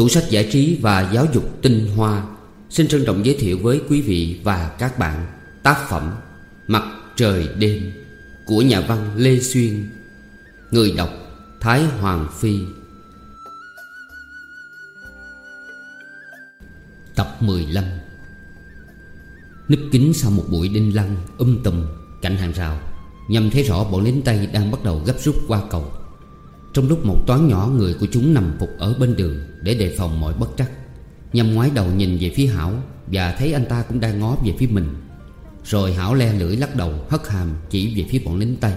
Tủ sách giải trí và giáo dục tinh hoa. Xin trân trọng giới thiệu với quý vị và các bạn Tác phẩm Mặt trời đêm Của nhà văn Lê Xuyên, Người đọc Thái Hoàng Phi. Tập 15 Nấp kính sau một bụi đinh lăng um tùm, cạnh hàng rào, Nhằm thấy rõ bọn lính Tây đang bắt đầu gấp rút qua cầu. Trong lúc một toán nhỏ, người của chúng nằm phục ở bên đường Để đề phòng mọi bất trắc. Nhằm ngoái đầu nhìn về phía Hảo Và thấy anh ta cũng đang ngó về phía mình. Rồi Hảo le lưỡi lắc đầu, hất hàm chỉ về phía bọn lính Tây.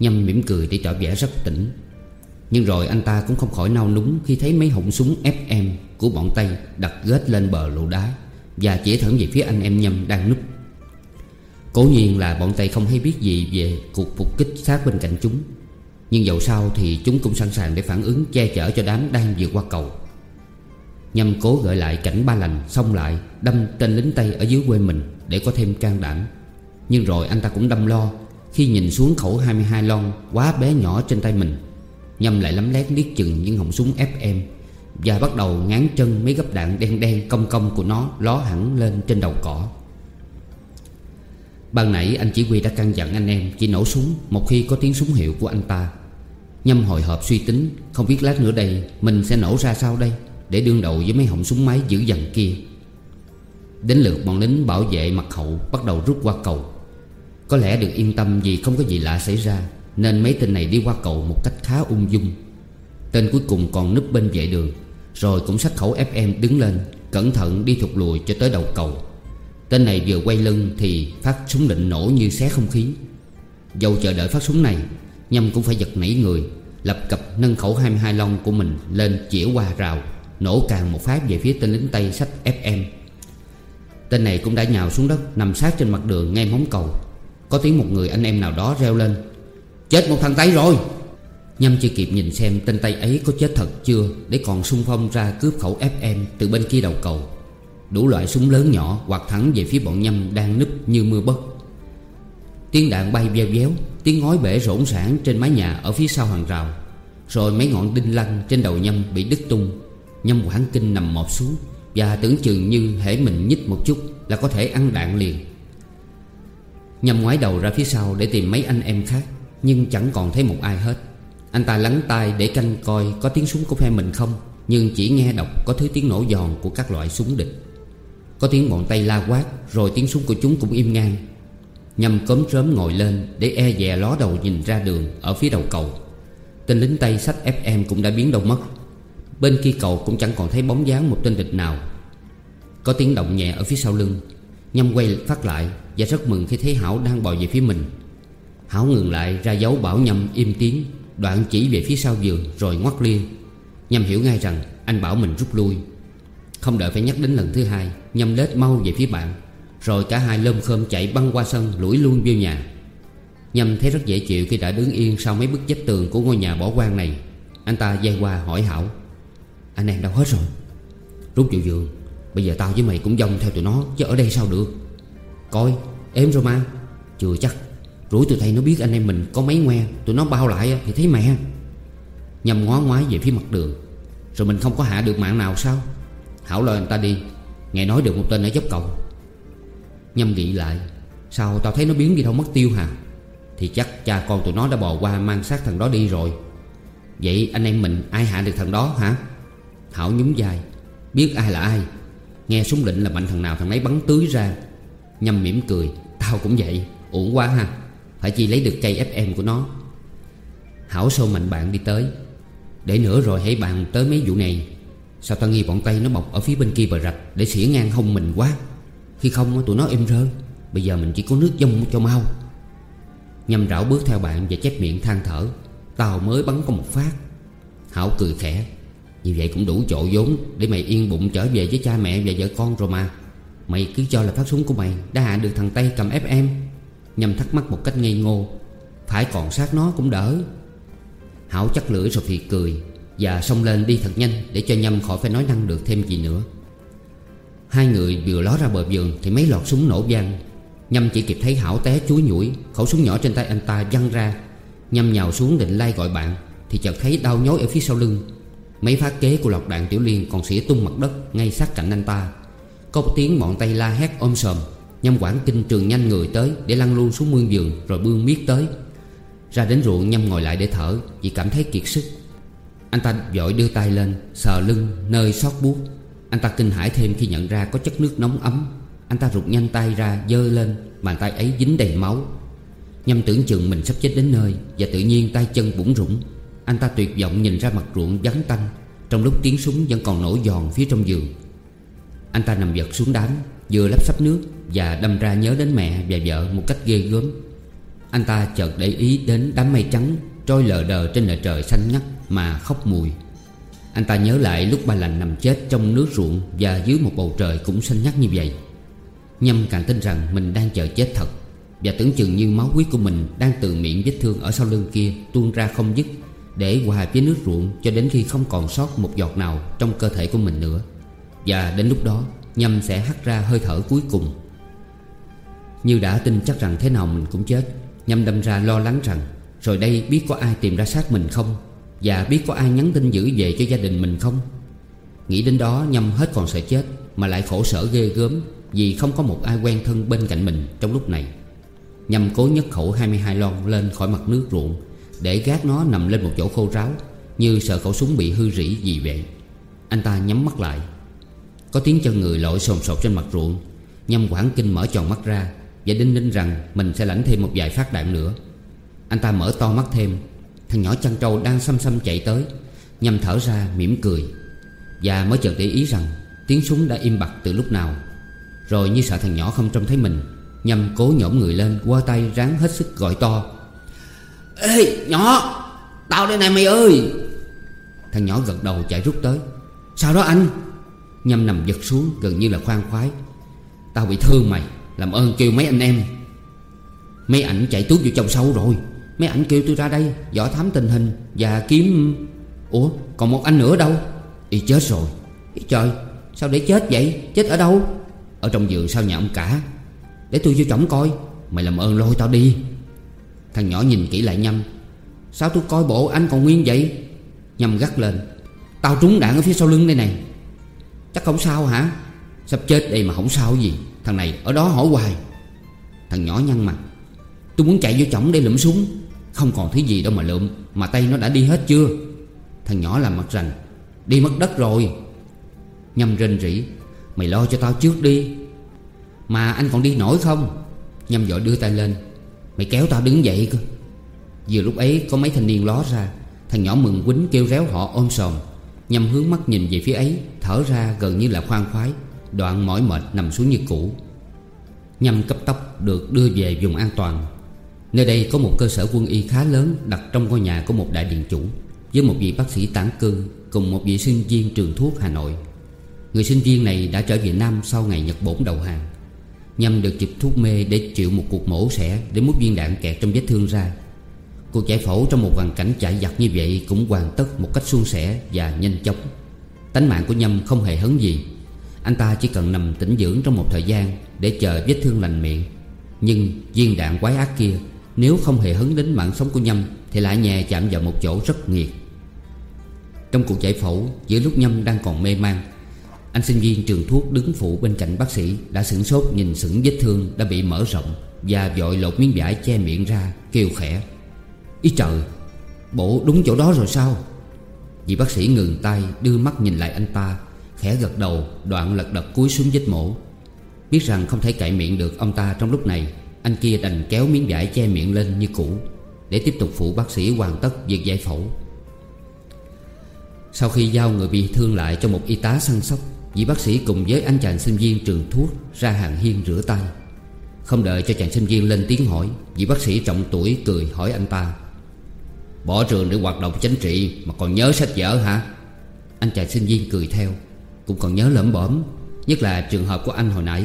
Nhâm mỉm cười để tỏ vẻ rất tỉnh. Nhưng rồi anh ta cũng không khỏi nao núng Khi thấy mấy họng súng FM của bọn Tây Đặt ghét lên bờ lộ đá Và chỉ thẳng về phía anh em Nhâm đang núp. Cố nhiên là bọn Tây không hay biết gì Về cuộc phục kích sát bên cạnh chúng. Nhưng dẫu sao thì chúng cũng sẵn sàng Để phản ứng, che chở cho đám đang vượt qua cầu. Nhâm cố gợi lại cảnh ba lành, Xong lại, đâm tên lính Tây ở dưới quê mình Để có thêm can đảm. Nhưng rồi anh ta cũng đâm lo, Khi nhìn xuống khẩu 22 lon Quá bé nhỏ trên tay mình Nhâm lại lắm lét liếc chừng những họng súng FM Và bắt đầu ngán chân mấy gấp đạn đen đen cong cong của nó Ló hẳn lên trên đầu cỏ. Ban nãy anh chỉ huy đã căn dặn anh em Chỉ nổ súng một khi có tiếng súng hiệu của anh ta. Nhâm hồi hộp suy tính, Không biết lát nữa đây Mình sẽ nổ ra sao đây, Để đương đầu với mấy họng súng máy dữ dằn kia. Đến lượt bọn lính bảo vệ mặt hậu Bắt đầu rút qua cầu. Có lẽ được yên tâm vì không có gì lạ xảy ra, Nên mấy tên này đi qua cầu một cách khá ung dung. Tên cuối cùng còn núp bên vệ đường, Rồi cũng sách khẩu FM đứng lên, Cẩn thận đi thụt lùi cho tới đầu cầu. Tên này vừa quay lưng thì phát súng định nổ như xé không khí. Dầu chờ đợi phát súng này, Nhâm cũng phải giật nảy người, Lập cập nâng khẩu 22 long của mình lên chĩa qua rào, Nổ càng một phát về phía tên lính Tây sách FM Tên này cũng đã nhào xuống đất, Nằm sát trên mặt đường ngay móng cầu. Có tiếng một người anh em nào đó reo lên, Chết một thằng Tây rồi! Nhâm chưa kịp nhìn xem tên Tây ấy có chết thật chưa, Để còn xung phong ra cướp khẩu FM Từ bên kia đầu cầu. Đủ loại súng lớn nhỏ hoặc thẳng về phía bọn nhâm đang núp như mưa bất Tiếng đạn bay veo véo, Tiếng ngói bể rỗn sản trên mái nhà ở phía sau hàng rào. Rồi mấy ngọn đinh lăng trên đầu nhâm bị đứt tung. Nhâm quảng kinh nằm mọp xuống Và tưởng chừng như hễ mình nhích một chút Là có thể ăn đạn liền. Nhâm ngoái đầu ra phía sau để tìm mấy anh em khác, Nhưng chẳng còn thấy một ai hết. Anh ta lắng tai để canh coi có tiếng súng của phe mình không, Nhưng chỉ nghe đọc có thứ tiếng nổ giòn của các loại súng địch có tiếng bọn tay la quát, Rồi tiếng súng của chúng cũng im ngang. Nhâm cấm trớm ngồi lên, Để e dè ló đầu nhìn ra đường Ở phía đầu cầu. Tên lính Tây sách FM cũng đã biến đâu mất. Bên kia cầu cũng chẳng còn thấy bóng dáng một tên địch nào. Có tiếng động nhẹ ở phía sau lưng. Nhâm quay phát lại Và rất mừng khi thấy Hảo đang bò về phía mình. Hảo ngừng lại ra dấu bảo Nhâm im tiếng, Đoạn chỉ về phía sau giường rồi ngoắt lia. Nhâm hiểu ngay rằng anh bảo mình rút lui. Không đợi phải nhắc đến lần thứ hai Nhâm lết mau về phía bạn, Rồi cả hai lơm khơm chạy băng qua sân Lủi luôn vô nhà. Nhâm thấy rất dễ chịu khi đã đứng yên Sau mấy bức vách tường của ngôi nhà bỏ hoang này. Anh ta dây qua hỏi Hảo, Anh em đâu hết rồi? Rút vào giường, Bây giờ tao với mày cũng dông theo tụi nó, Chứ ở đây sao được? Coi êm rồi mà. Chưa chắc Rủi tụi thầy nó biết anh em mình có mấy ngoe, Tụi nó bao lại thì thấy mẹ. Nhâm ngó ngoái về phía mặt đường. Rồi mình không có hạ được mạng nào sao? Hảo lời anh ta đi. Nghe nói được một tên ở dốc cầu. Nhâm nghĩ lại, Sao tao thấy nó biến đi đâu mất tiêu hả Thì chắc cha con tụi nó đã bò qua Mang xác thằng đó đi rồi. Vậy anh em mình ai hạ được thằng đó hả? Hảo nhún vai, Biết ai là ai? Nghe súng lệnh là mạnh thằng nào thằng ấy bắn tưới ra. Nhâm mỉm cười, Tao cũng vậy, Uổng quá ha. Phải chi lấy được cây FM của nó. Hảo sâu mạnh bạn đi tới. Để nữa rồi hãy bàn tới mấy vụ này. Sao tao nghi bọn Tây nó bọc ở phía bên kia bờ rạch Để xỉa ngang hông mình quá? Khi không tụi nó im rơ Bây giờ mình chỉ có nước dông cho mau. Nhâm rảo bước theo bạn và chép miệng than thở, Tao mới bắn có một phát. Hảo cười khẽ. Như vậy cũng đủ chỗ vốn Để mày yên bụng trở về với cha mẹ và vợ con rồi mà. Mày cứ cho là phát súng của mày Đã hạ được thằng Tây cầm FM Nhâm thắc mắc một cách ngây ngô, Phải còn sát nó cũng đỡ. Hảo chắc lưỡi rồi thì cười và xông lên đi thật nhanh Để cho Nhâm khỏi phải nói năng được thêm gì nữa. Hai người vừa ló ra bờ vườn Thì mấy lọt súng nổ vang. Nhâm chỉ kịp thấy Hảo té chuối nhủi, Khẩu súng nhỏ trên tay anh ta văng ra. Nhâm nhào xuống định lai gọi bạn, Thì chợt thấy đau nhói ở phía sau lưng. Mấy phát kế của lọc đạn tiểu liên còn xỉa tung mặt đất Ngay sát cạnh anh ta. Có một tiếng bọn tay la hét ôm sòm. Nhâm quảng kinh trường nhanh người tới Để lăn luôn xuống mương giường Rồi bươn miết tới. Ra đến ruộng, Nhâm ngồi lại để thở Vì cảm thấy kiệt sức. Anh ta vội đưa tay lên, Sờ lưng, nơi sót buốt. Anh ta kinh hãi thêm khi nhận ra có chất nước nóng ấm. Anh ta rụt nhanh tay ra dơ lên, Bàn tay ấy dính đầy máu. Nhâm tưởng chừng mình sắp chết đến nơi, Và tự nhiên tay chân bủng rủng Anh ta tuyệt vọng nhìn ra mặt ruộng vắng tanh. Trong lúc tiếng súng vẫn còn nổ giòn phía trong giường. Anh ta nằm vật xuống đám, Vừa lắp sắp nước Và đâm ra nhớ đến mẹ và vợ một cách ghê gớm. Anh ta chợt để ý đến đám mây trắng Trôi lờ đờ trên nền trời xanh ngắt. Mà khóc mùi. Anh ta nhớ lại lúc ba lành nằm chết trong nước ruộng Và dưới một bầu trời cũng xanh nhắc như vậy. Nhâm càng tin rằng mình đang chờ chết thật Và tưởng chừng như máu huyết của mình Đang từ miệng vết thương ở sau lưng kia Tuôn ra không dứt Để hòa với nước ruộng Cho đến khi không còn sót một giọt nào Trong cơ thể của mình nữa. Và đến lúc đó, Nhâm sẽ hắt ra hơi thở cuối cùng. Như đã tin chắc rằng thế nào mình cũng chết, Nhâm đâm ra lo lắng rằng, Rồi đây biết có ai tìm ra xác mình không? Và biết có ai nhắn tin giữ về cho gia đình mình không? Nghĩ đến đó, Nhâm hết còn sợ chết, Mà lại khổ sở ghê gớm Vì không có một ai quen thân bên cạnh mình trong lúc này. Nhâm cố nhấc khẩu 22 lon lên khỏi mặt nước ruộng, Để gác nó nằm lên một chỗ khô ráo, Như sợ khẩu súng bị hư rỉ gì vậy. Anh ta nhắm mắt lại. Có tiếng chân người lội sồn sột trên mặt ruộng. Nhâm quảng kinh mở tròn mắt ra Và đinh ninh rằng mình sẽ lãnh thêm một vài phát đạn nữa. Anh ta mở to mắt thêm Thằng nhỏ chăn trâu đang xăm xăm chạy tới, Nhằm thở ra mỉm cười. Và mới chợt để ý rằng Tiếng súng đã im bặt từ lúc nào. Rồi như sợ thằng nhỏ không trông thấy mình, Nhằm cố nhổm người lên, qua tay ráng hết sức gọi to. Ê, nhỏ, Tao đây này mày ơi! Thằng nhỏ gật đầu chạy rút tới. Sao đó anh? Nhâm nằm giật xuống gần như là khoan khoái. Tao bị thương mày, Làm ơn kêu mấy anh em. Mấy ảnh chạy tuốt vô trong sâu rồi. Mấy ảnh kêu tôi ra đây Dò thám tình hình Và kiếm Ủa, còn một anh nữa đâu? Y chết rồi. Ý trời, sao để chết vậy? Chết ở đâu? Ở trong giường sau nhà ông cả? Để tôi vô trọng coi. Mày làm ơn lôi tao đi. Thằng nhỏ nhìn kỹ lại Nhâm Sao tôi coi bộ anh còn nguyên vậy? Nhâm gắt lên. Tao trúng đạn ở phía sau lưng đây này. Chắc không sao hả? Sắp chết đây mà không sao gì. Thằng này ở đó hỏi hoài. Thằng nhỏ nhăn mặt. Tôi muốn chạy vô chổng để lụm súng. Không còn thứ gì đâu mà lượm, Mà tay nó đã đi hết chưa? Thằng nhỏ làm mặt rành, Đi mất đất rồi. Nhâm rên rỉ, Mày lo cho tao trước đi. Mà anh còn đi nổi không? Nhâm vội đưa tay lên, Mày kéo tao đứng dậy cơ. Vừa lúc ấy, có mấy thanh niên ló ra, Thằng nhỏ mừng quýnh kêu réo họ ôm sòm. Nhâm hướng mắt nhìn về phía ấy, Thở ra gần như là khoan khoái, Đoạn mỏi mệt nằm xuống như cũ. Nhâm cấp tốc được đưa về vùng an toàn. Nơi đây có một cơ sở quân y khá lớn Đặt trong ngôi nhà của một đại điện chủ, Với một vị bác sĩ tản cư Cùng một vị sinh viên trường thuốc Hà Nội. Người sinh viên này đã trở về Nam Sau ngày Nhật Bổn đầu hàng. Nhâm được chụp thuốc mê để chịu một cuộc mổ xẻ Để mút viên đạn kẹt trong vết thương ra. Cuộc giải phẫu trong một hoàn cảnh chạy giặt như vậy Cũng hoàn tất một cách suôn sẻ và nhanh chóng. Tánh mạng của Nhâm không hề hấn gì. Anh ta chỉ cần nằm tĩnh dưỡng trong một thời gian Để chờ vết thương lành miệng. Nhưng viên đạn quái ác kia nếu không hề hứng đến mạng sống của Nhâm, Thì lại nhẹ chạm vào một chỗ rất nghiệt. Trong cuộc giải phẫu, Giữa lúc Nhâm đang còn mê man, Anh sinh viên trường thuốc đứng phụ bên cạnh bác sĩ Đã sửng sốt nhìn sững vết thương đã bị mở rộng Và vội lột miếng vải che miệng ra, Kêu khẽ. Ý trời, Bộ đúng chỗ đó rồi sao? Vị bác sĩ ngừng tay, đưa mắt nhìn lại anh ta, Khẽ gật đầu, đoạn lật đật cúi xuống vết mổ. Biết rằng không thể cậy miệng được ông ta trong lúc này anh kia đành kéo miếng vải che miệng lên như cũ, Để tiếp tục phụ bác sĩ hoàn tất việc giải phẫu. Sau khi giao người bị thương lại cho một y tá săn sóc, Vị bác sĩ cùng với anh chàng sinh viên trường thuốc Ra hàng hiên rửa tay. Không đợi cho chàng sinh viên lên tiếng hỏi, Vị bác sĩ trọng tuổi cười hỏi anh ta, Bỏ trường để hoạt động chính trị Mà còn nhớ sách vở hả? Anh chàng sinh viên cười theo, Cũng còn nhớ lẩm bẩm, Nhất là trường hợp của anh hồi nãy.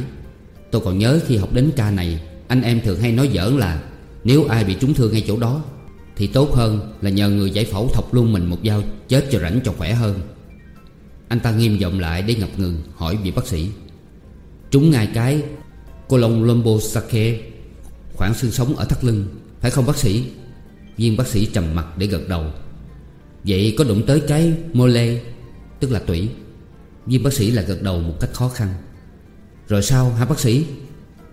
Tôi còn nhớ khi học đến ca này anh em thường hay nói giỡn là, Nếu ai bị trúng thương ngay chỗ đó, Thì tốt hơn là nhờ người giải phẫu thọc luôn mình một dao Chết cho rảnh cho khỏe hơn. Anh ta nghiêm giọng lại để ngập ngừng, Hỏi vị bác sĩ. Trúng ngay cái Colon lombosake Khoảng xương sống ở thắt lưng, Phải không bác sĩ? Viên bác sĩ trầm mặt để gật đầu. Vậy có đụng tới cái mole, Tức là tủy. Viên bác sĩ là gật đầu một cách khó khăn. Rồi sao hả bác sĩ?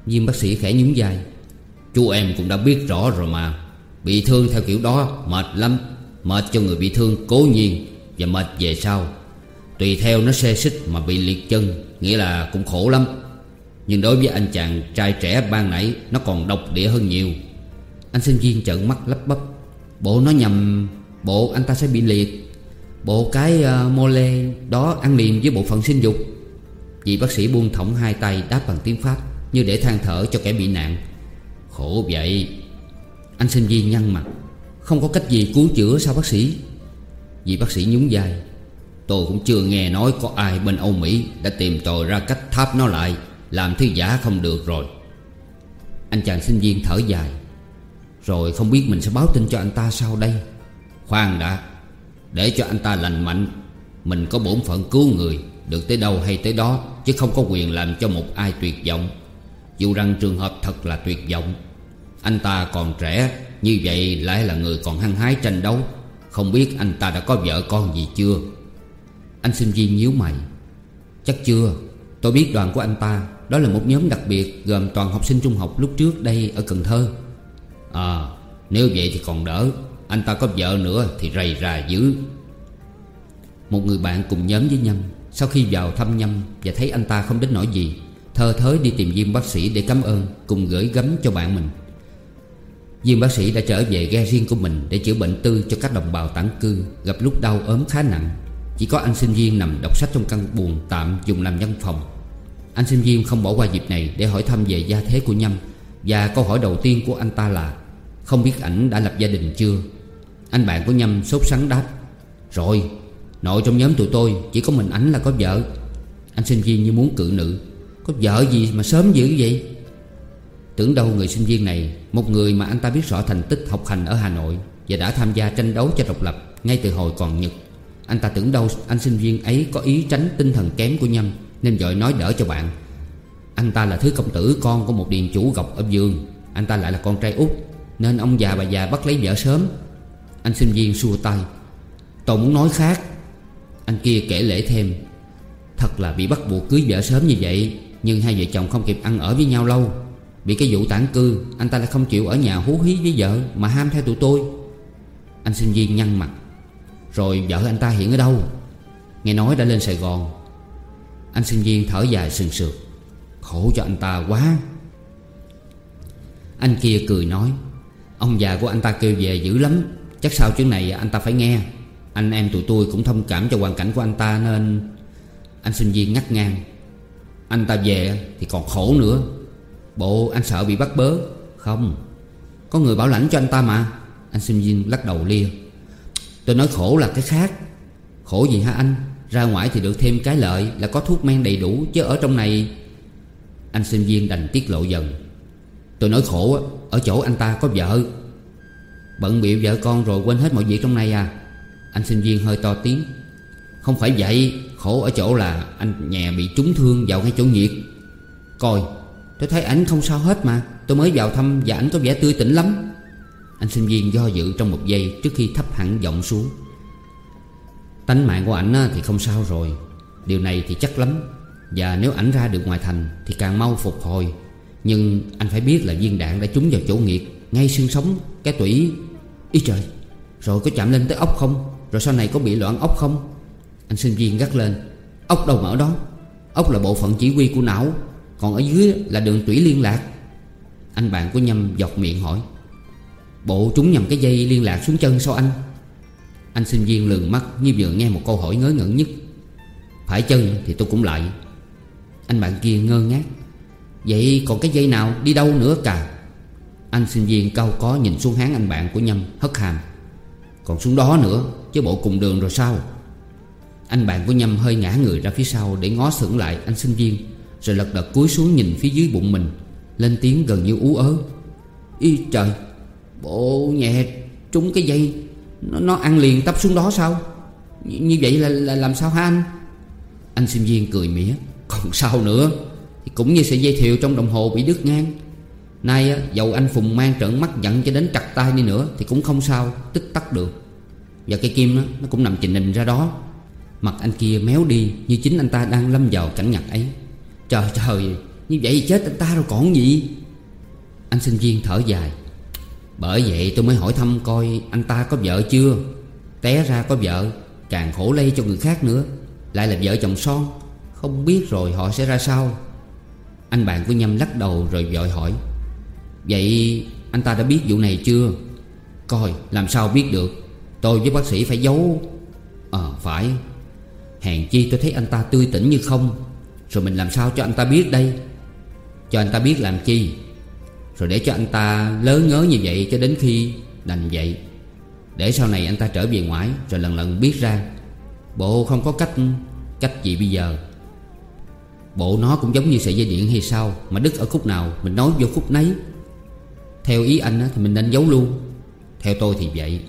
Viên bác sĩ khẽ nhún vai. Chú em cũng đã biết rõ rồi mà. Bị thương theo kiểu đó mệt lắm. Mệt cho người bị thương cố nhiên Và mệt về sau. Tùy theo nó xe xích mà bị liệt chân Nghĩa là cũng khổ lắm. Nhưng đối với anh chàng trai trẻ ban nãy Nó còn độc địa hơn nhiều. Anh sinh viên trợn mắt lắp bắp. Bộ nó nhầm Bộ anh ta sẽ bị liệt. Bộ cái uh, mô lê đó ăn liền với bộ phận sinh dục. Vị bác sĩ buông thõng hai tay đáp bằng tiếng Pháp. Như để than thở cho kẻ bị nạn. Khổ vậy. Anh sinh viên nhăn mặt. Không có cách gì cứu chữa sao bác sĩ? Vì bác sĩ nhún vai. Tôi cũng chưa nghe nói có ai bên Âu Mỹ Đã tìm tòi ra cách tháp nó lại, Làm thứ giả không được rồi. Anh chàng sinh viên thở dài. Rồi không biết mình sẽ báo tin cho anh ta sao đây? Khoan đã. Để cho anh ta lành mạnh. Mình có bổn phận cứu người, Được tới đâu hay tới đó, Chứ không có quyền làm cho một ai tuyệt vọng. Dù rằng trường hợp thật là tuyệt vọng, Anh ta còn trẻ, Như vậy lại là người còn hăng hái tranh đấu. Không biết anh ta đã có vợ con gì chưa? Anh sinh viên nhíu mày. Chắc chưa. Tôi biết đoàn của anh ta, Đó là một nhóm đặc biệt, Gồm toàn học sinh trung học lúc trước đây ở Cần Thơ. À nếu vậy thì còn đỡ. Anh ta có vợ nữa thì rầy rà dữ. Một người bạn cùng nhóm với Nhâm, Sau khi vào thăm Nhâm Và thấy anh ta không đến nỗi gì Thơ thới đi tìm viên bác sĩ để cảm ơn Cùng gửi gắm cho bạn mình. Viên bác sĩ đã trở về ghe riêng của mình Để chữa bệnh tư cho các đồng bào tản cư Gặp lúc đau ốm khá nặng. Chỉ có anh sinh viên nằm đọc sách trong căn buồng tạm dùng làm văn phòng. Anh sinh viên không bỏ qua dịp này Để hỏi thăm về gia thế của Nhâm Và câu hỏi đầu tiên của anh ta là, Không biết ảnh đã lập gia đình chưa? Anh bạn của Nhâm sốt sắng đáp, Rồi, Nội trong nhóm tụi tôi Chỉ có mình ảnh là có vợ. Anh sinh viên như muốn cự nữ có vợ gì mà sớm dữ vậy? Tưởng đâu người sinh viên này, Một người mà anh ta biết rõ thành tích học hành ở Hà Nội Và đã tham gia tranh đấu cho độc lập Ngay từ hồi còn Nhật. Anh ta tưởng đâu anh sinh viên ấy có ý tránh tinh thần kém của Nhâm, Nên vội nói đỡ cho bạn. Anh ta là thứ công tử, con của một điền chủ gọc ở vườn Anh ta lại là con trai út, Nên ông già bà già bắt lấy vợ sớm. Anh sinh viên xua tay. Tôi muốn nói khác. Anh kia kể lễ thêm. Thật là bị bắt buộc cưới vợ sớm như vậy. Nhưng hai vợ chồng không kịp ăn ở với nhau lâu. Bị cái vụ tản cư, Anh ta lại không chịu ở nhà hú hí với vợ, Mà ham theo tụi tôi. Anh sinh viên nhăn mặt. Rồi vợ anh ta hiện ở đâu? Nghe nói đã lên Sài Gòn. Anh sinh viên thở dài sừng sượt. Khổ cho anh ta quá. Anh kia cười nói, Ông già của anh ta kêu về dữ lắm. Chắc sau chuyện này anh ta phải nghe. Anh em tụi tôi cũng thông cảm cho hoàn cảnh của anh ta nên Anh sinh viên ngắt ngang. Anh ta về thì còn khổ nữa. Bộ anh sợ bị bắt bớ. Không. Có người bảo lãnh cho anh ta mà. Anh sinh viên lắc đầu lia. Tôi nói khổ là cái khác. Khổ gì hả anh? Ra ngoài thì được thêm cái lợi là có thuốc men đầy đủ. Chứ ở trong này, Anh sinh viên đành tiết lộ dần. Tôi nói khổ Ở chỗ anh ta có vợ. Bận biểu vợ con rồi quên hết mọi việc trong này à. Anh sinh viên hơi to tiếng. Không phải vậy. Khổ ở chỗ là anh nhà bị trúng thương vào ngay chỗ nhiệt. Coi, Tôi thấy ảnh không sao hết mà. Tôi mới vào thăm và ảnh có vẻ tươi tỉnh lắm. Anh sinh viên do dự trong một giây Trước khi thấp hẳn giọng xuống. Tánh mạng của ảnh thì không sao rồi. Điều này thì chắc lắm. Và nếu ảnh ra được ngoài thành Thì càng mau phục hồi. Nhưng anh phải biết là viên đạn đã trúng vào chỗ nghiệt Ngay xương sống, Cái tủy. Ý trời, Rồi có chạm lên tới ốc không? Rồi sau này có bị loạn ốc không? Anh sinh viên gắt lên. Ốc đâu mà ở đó? Ốc là bộ phận chỉ huy của não, Còn ở dưới là đường tủy liên lạc. Anh bạn của Nhâm dọc miệng hỏi. Bộ trúng nhầm cái dây liên lạc xuống chân sao anh? Anh sinh viên lườn mắt, như vừa nghe một câu hỏi ngớ ngẩn nhất. Phải chân thì tôi cũng lại. Anh bạn kia ngơ ngác. Vậy còn cái dây nào đi đâu nữa cả? Anh sinh viên cau có nhìn xuống háng anh bạn của Nhâm, hất hàm. Còn xuống đó nữa, Chứ bộ cùng đường rồi sao? Anh bạn của Nhâm hơi ngã người ra phía sau Để ngó sững lại anh sinh viên Rồi lật đật cúi xuống nhìn phía dưới bụng mình Lên tiếng gần như ú ớ. Y trời Bộ nhẹ trúng cái dây Nó, nó ăn liền tấp xuống đó sao? Như, như vậy là, là làm sao hả anh? Anh sinh viên cười mỉa. Còn sao nữa thì Cũng như sợi dây thiều trong đồng hồ bị đứt ngang. Nay dầu anh Phùng mang trợn mắt giận cho đến chặt tay đi nữa Thì cũng không sao tích tắc được. Và cây kim đó, nó cũng nằm trình hình ra đó. Mặt anh kia méo đi Như chính anh ta đang lâm vào cảnh ngặt ấy. Trời trời, Như vậy chết anh ta rồi còn gì? Anh sinh viên thở dài. Bởi vậy tôi mới hỏi thăm coi Anh ta có vợ chưa? Té ra có vợ, Càng khổ lây cho người khác nữa. Lại là vợ chồng son, Không biết rồi họ sẽ ra sao. Anh bạn của Nhâm lắc đầu rồi vội hỏi. Vậy anh ta đã biết vụ này chưa? Coi, làm sao biết được? Tôi với bác sĩ phải giấu. Ờ phải. Hèn chi tôi thấy anh ta tươi tỉnh như không. Rồi mình làm sao cho anh ta biết đây? Cho anh ta biết làm chi? Rồi để cho anh ta lớn nhớ như vậy Cho đến khi đành vậy. Để sau này anh ta trở về ngoại Rồi lần lần biết ra. Bộ không có cách Cách gì bây giờ. Bộ nó cũng giống như sợi dây điện hay sao Mà đứt ở khúc nào Mình nói vô khúc nấy. Theo ý anh thì mình nên giấu luôn. Theo tôi thì vậy.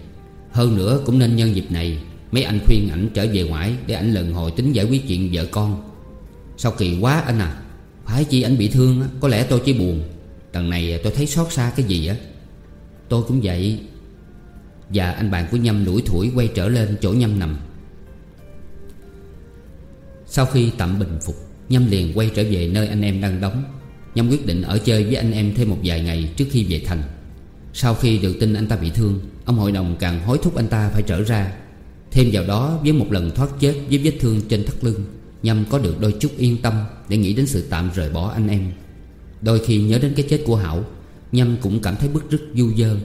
Hơn nữa cũng nên nhân dịp này Mấy anh khuyên ảnh trở về ngoại Để ảnh lần hồi tính giải quyết chuyện vợ con. Sao kỳ quá anh à? Phải chi ảnh bị thương Có lẽ tôi chỉ buồn. Lần này tôi thấy xót xa cái gì á? Tôi cũng vậy. Và anh bạn của Nhâm lủi thủi quay trở lên chỗ Nhâm nằm. Sau khi tạm bình phục, Nhâm liền quay trở về nơi anh em đang đóng. Nhâm quyết định ở chơi với anh em thêm một vài ngày trước khi về thành. Sau khi được tin anh ta bị thương, Ông hội đồng càng hối thúc anh ta phải trở ra. Thêm vào đó, với một lần thoát chết với vết thương trên thắt lưng, Nhâm có được đôi chút yên tâm Để nghĩ đến sự tạm rời bỏ anh em. Đôi khi nhớ đến cái chết của Hảo, Nhâm cũng cảm thấy bức rứt, du dơ,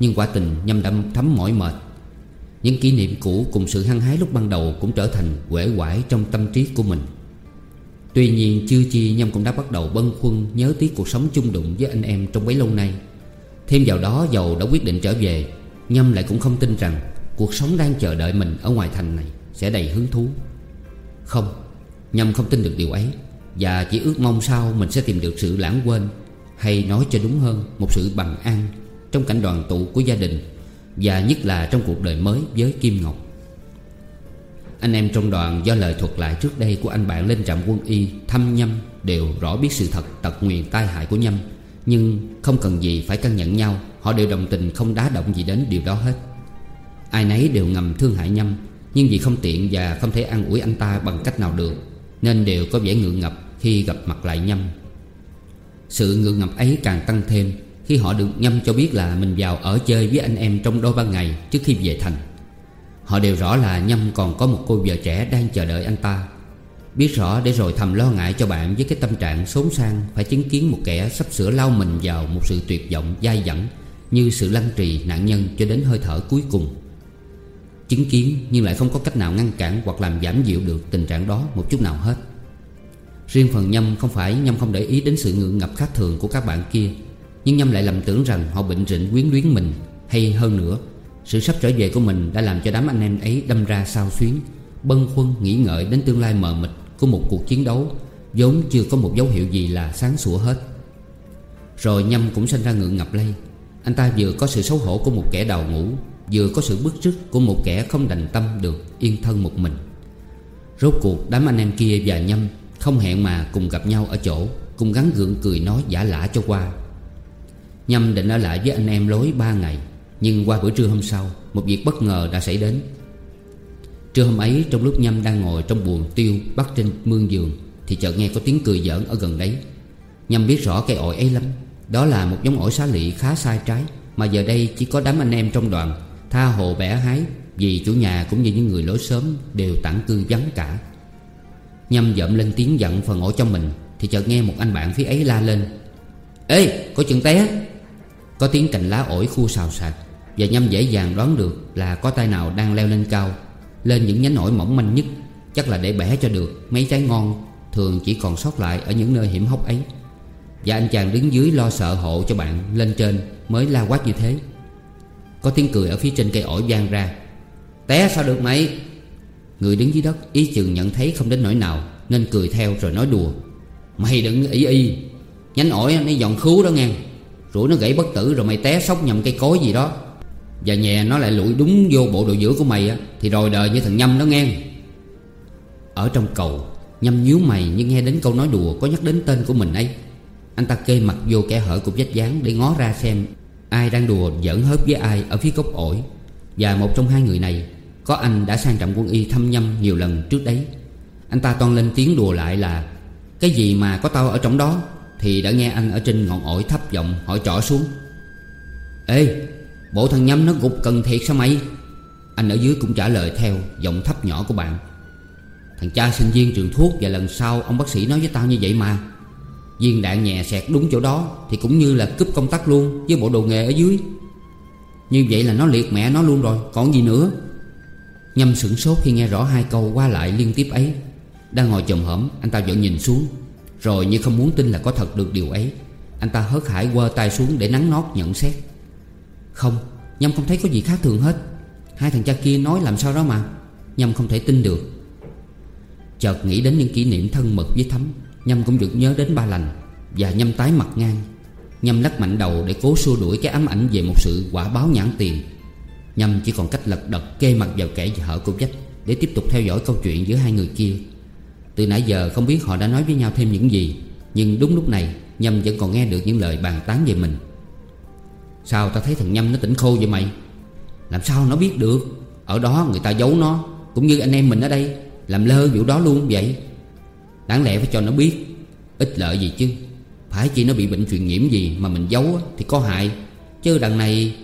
Nhưng quả tình Nhâm đã thấm mỏi mệt. Những kỷ niệm cũ cùng sự hăng hái lúc ban đầu Cũng trở thành quể quải trong tâm trí của mình. Tuy nhiên, chưa chi Nhâm cũng đã bắt đầu bâng khuâng Nhớ tiếc cuộc sống chung đụng với anh em trong bấy lâu nay. Thêm vào đó, dầu đã quyết định trở về, Nhâm lại cũng không tin rằng Cuộc sống đang chờ đợi mình ở ngoài thành này Sẽ đầy hứng thú. Không, Nhâm không tin được điều ấy, Và chỉ ước mong sau mình sẽ tìm được sự lãng quên, Hay nói cho đúng hơn, Một sự bằng an Trong cảnh đoàn tụ của gia đình, Và nhất là trong cuộc đời mới với Kim Ngọc. Anh em trong đoàn do lời thuật lại trước đây Của anh bạn lên trạm quân y Thăm Nhâm Đều rõ biết sự thật tật nguyền tai hại của Nhâm, Nhưng không cần gì phải căn nhận nhau, Họ đều đồng tình không đá động gì đến điều đó hết. Ai nấy đều ngầm thương hại Nhâm, Nhưng vì không tiện và không thể ăn ủi anh ta bằng cách nào được, Nên đều có vẻ ngượng ngập khi gặp mặt lại Nhâm. Sự ngượng ngập ấy càng tăng thêm Khi họ được Nhâm cho biết là mình vào ở chơi với anh em trong đôi ba ngày trước khi về thành. Họ đều rõ là Nhâm còn có một cô vợ trẻ đang chờ đợi anh ta. Biết rõ để rồi thầm lo ngại cho bạn với cái tâm trạng xốn sang Phải chứng kiến một kẻ sắp sửa lao mình vào một sự tuyệt vọng dai dẳng Như sự lăng trì nạn nhân cho đến hơi thở cuối cùng. Chứng kiến nhưng lại không có cách nào ngăn cản Hoặc làm giảm dịu được tình trạng đó một chút nào hết. Riêng phần Nhâm không phải Nhâm không để ý đến sự ngượng ngập khác thường của các bạn kia, Nhưng Nhâm lại lầm tưởng rằng họ bệnh rịnh quyến luyến mình Hay hơn nữa, Sự sắp trở về của mình đã làm cho đám anh em ấy đâm ra sao xuyến Bân khuân nghĩ ngợi đến tương lai mờ mịt Của một cuộc chiến đấu vốn chưa có một dấu hiệu gì là sáng sủa hết. Rồi Nhâm cũng sinh ra ngượng ngập lây. Anh ta vừa có sự xấu hổ của một kẻ đào ngũ Vừa có sự bức rứt của một kẻ không đành tâm được yên thân một mình. Rốt cuộc đám anh em kia và Nhâm Không hẹn mà cùng gặp nhau ở chỗ, Cùng gắn gượng cười nói giả lả cho qua. Nhâm định ở lại với anh em lối ba ngày, Nhưng qua bữa trưa hôm sau, Một việc bất ngờ đã xảy đến. Trưa hôm ấy, trong lúc Nhâm đang ngồi trong buồng tiêu Bắt trên mương giường, Thì chợt nghe có tiếng cười giỡn ở gần đấy. Nhâm biết rõ cây ổi ấy lắm, Đó là một giống ổi xá lị khá sai trái, Mà giờ đây chỉ có đám anh em trong đoàn Tha hồ bẻ hái, Vì chủ nhà cũng như những người lối sớm Đều tản cư vắng cả. Nhâm dậm lên tiếng giận phần ổ trong mình, Thì chợt nghe một anh bạn phía ấy la lên. Ê có chừng té! Có tiếng cành lá ổi khu xào sạc Và Nhâm dễ dàng đoán được Là có tay nào đang leo lên cao, Lên những nhánh ổi mỏng manh nhất, Chắc là để bẻ cho được mấy trái ngon, Thường chỉ còn sót lại ở những nơi hiểm hóc ấy. Và anh chàng đứng dưới lo sợ hộ cho bạn lên trên Mới la quát như thế có tiếng cười ở phía trên cây ổi vang ra. Té sao được mày? Người đứng dưới đất ý chừng nhận thấy không đến nỗi nào, Nên cười theo rồi nói đùa. Mày đừng ý y. Nhánh ổi nó giòn khú đó nghe. Rủi nó gãy bất tử rồi mày té sóc nhầm cây cối gì đó. Và nhẹ nó lại lụi đúng vô bộ đồ giữa của mày á, Thì rồi đời như thằng Nhâm đó nghe. Ở trong cầu, Nhâm nhíu mày nhưng nghe đến câu nói đùa Có nhắc đến tên của mình ấy. Anh ta kê mặt vô kẻ hở cục vách dáng Để ngó ra xem Ai đang đùa giỡn hớp với ai ở phía gốc ổi Và một trong hai người này, Có anh đã sang trạm quân y thăm nhâm nhiều lần trước đấy. Anh ta toan lên tiếng đùa lại là, Cái gì mà có tao ở trong đó? Thì đã nghe anh ở trên ngọn ổi thấp giọng hỏi trỏ xuống. Ê, Bộ thằng nhâm nó gục cần thiệt sao mày? Anh ở dưới cũng trả lời theo Giọng thấp nhỏ của bạn. Thằng cha sinh viên trường thuốc Và lần sau ông bác sĩ nói với tao như vậy mà. Viên đạn nhẹ xẹt đúng chỗ đó Thì cũng như là cúp công tắc luôn Với bộ đồ nghề ở dưới. Như vậy là nó liệt mẹ nó luôn rồi, Còn gì nữa? Nhâm sửng sốt khi nghe rõ hai câu qua lại liên tiếp ấy. Đang ngồi chồm hổm, Anh ta vẫn nhìn xuống. Rồi như không muốn tin là có thật được điều ấy, Anh ta hớt hải quơ tay xuống để nắng nót nhận xét. Không, Nhâm không thấy có gì khác thường hết. Hai thằng cha kia nói làm sao đó mà. Nhâm không thể tin được. Chợt nghĩ đến những kỷ niệm thân mật với Thắm. Nhâm cũng được nhớ đến ba lành Và Nhâm tái mặt ngang. Nhâm lắc mạnh đầu để cố xua đuổi cái ám ảnh về một sự quả báo nhãn tiền. Nhâm chỉ còn cách lật đật kê mặt vào kẻ hở của dách Để tiếp tục theo dõi câu chuyện giữa hai người kia. Từ nãy giờ không biết họ đã nói với nhau thêm những gì, Nhưng đúng lúc này, Nhâm vẫn còn nghe được những lời bàn tán về mình. Sao ta thấy thằng Nhâm nó tỉnh khô vậy mày? Làm sao nó biết được? Ở đó người ta giấu nó, Cũng như anh em mình ở đây, Làm lơ vụ đó luôn vậy. Đáng lẽ phải cho nó biết. Ít lợi gì chứ? Phải chỉ nó bị bệnh truyền nhiễm gì mà mình giấu thì có hại. Chứ đằng này,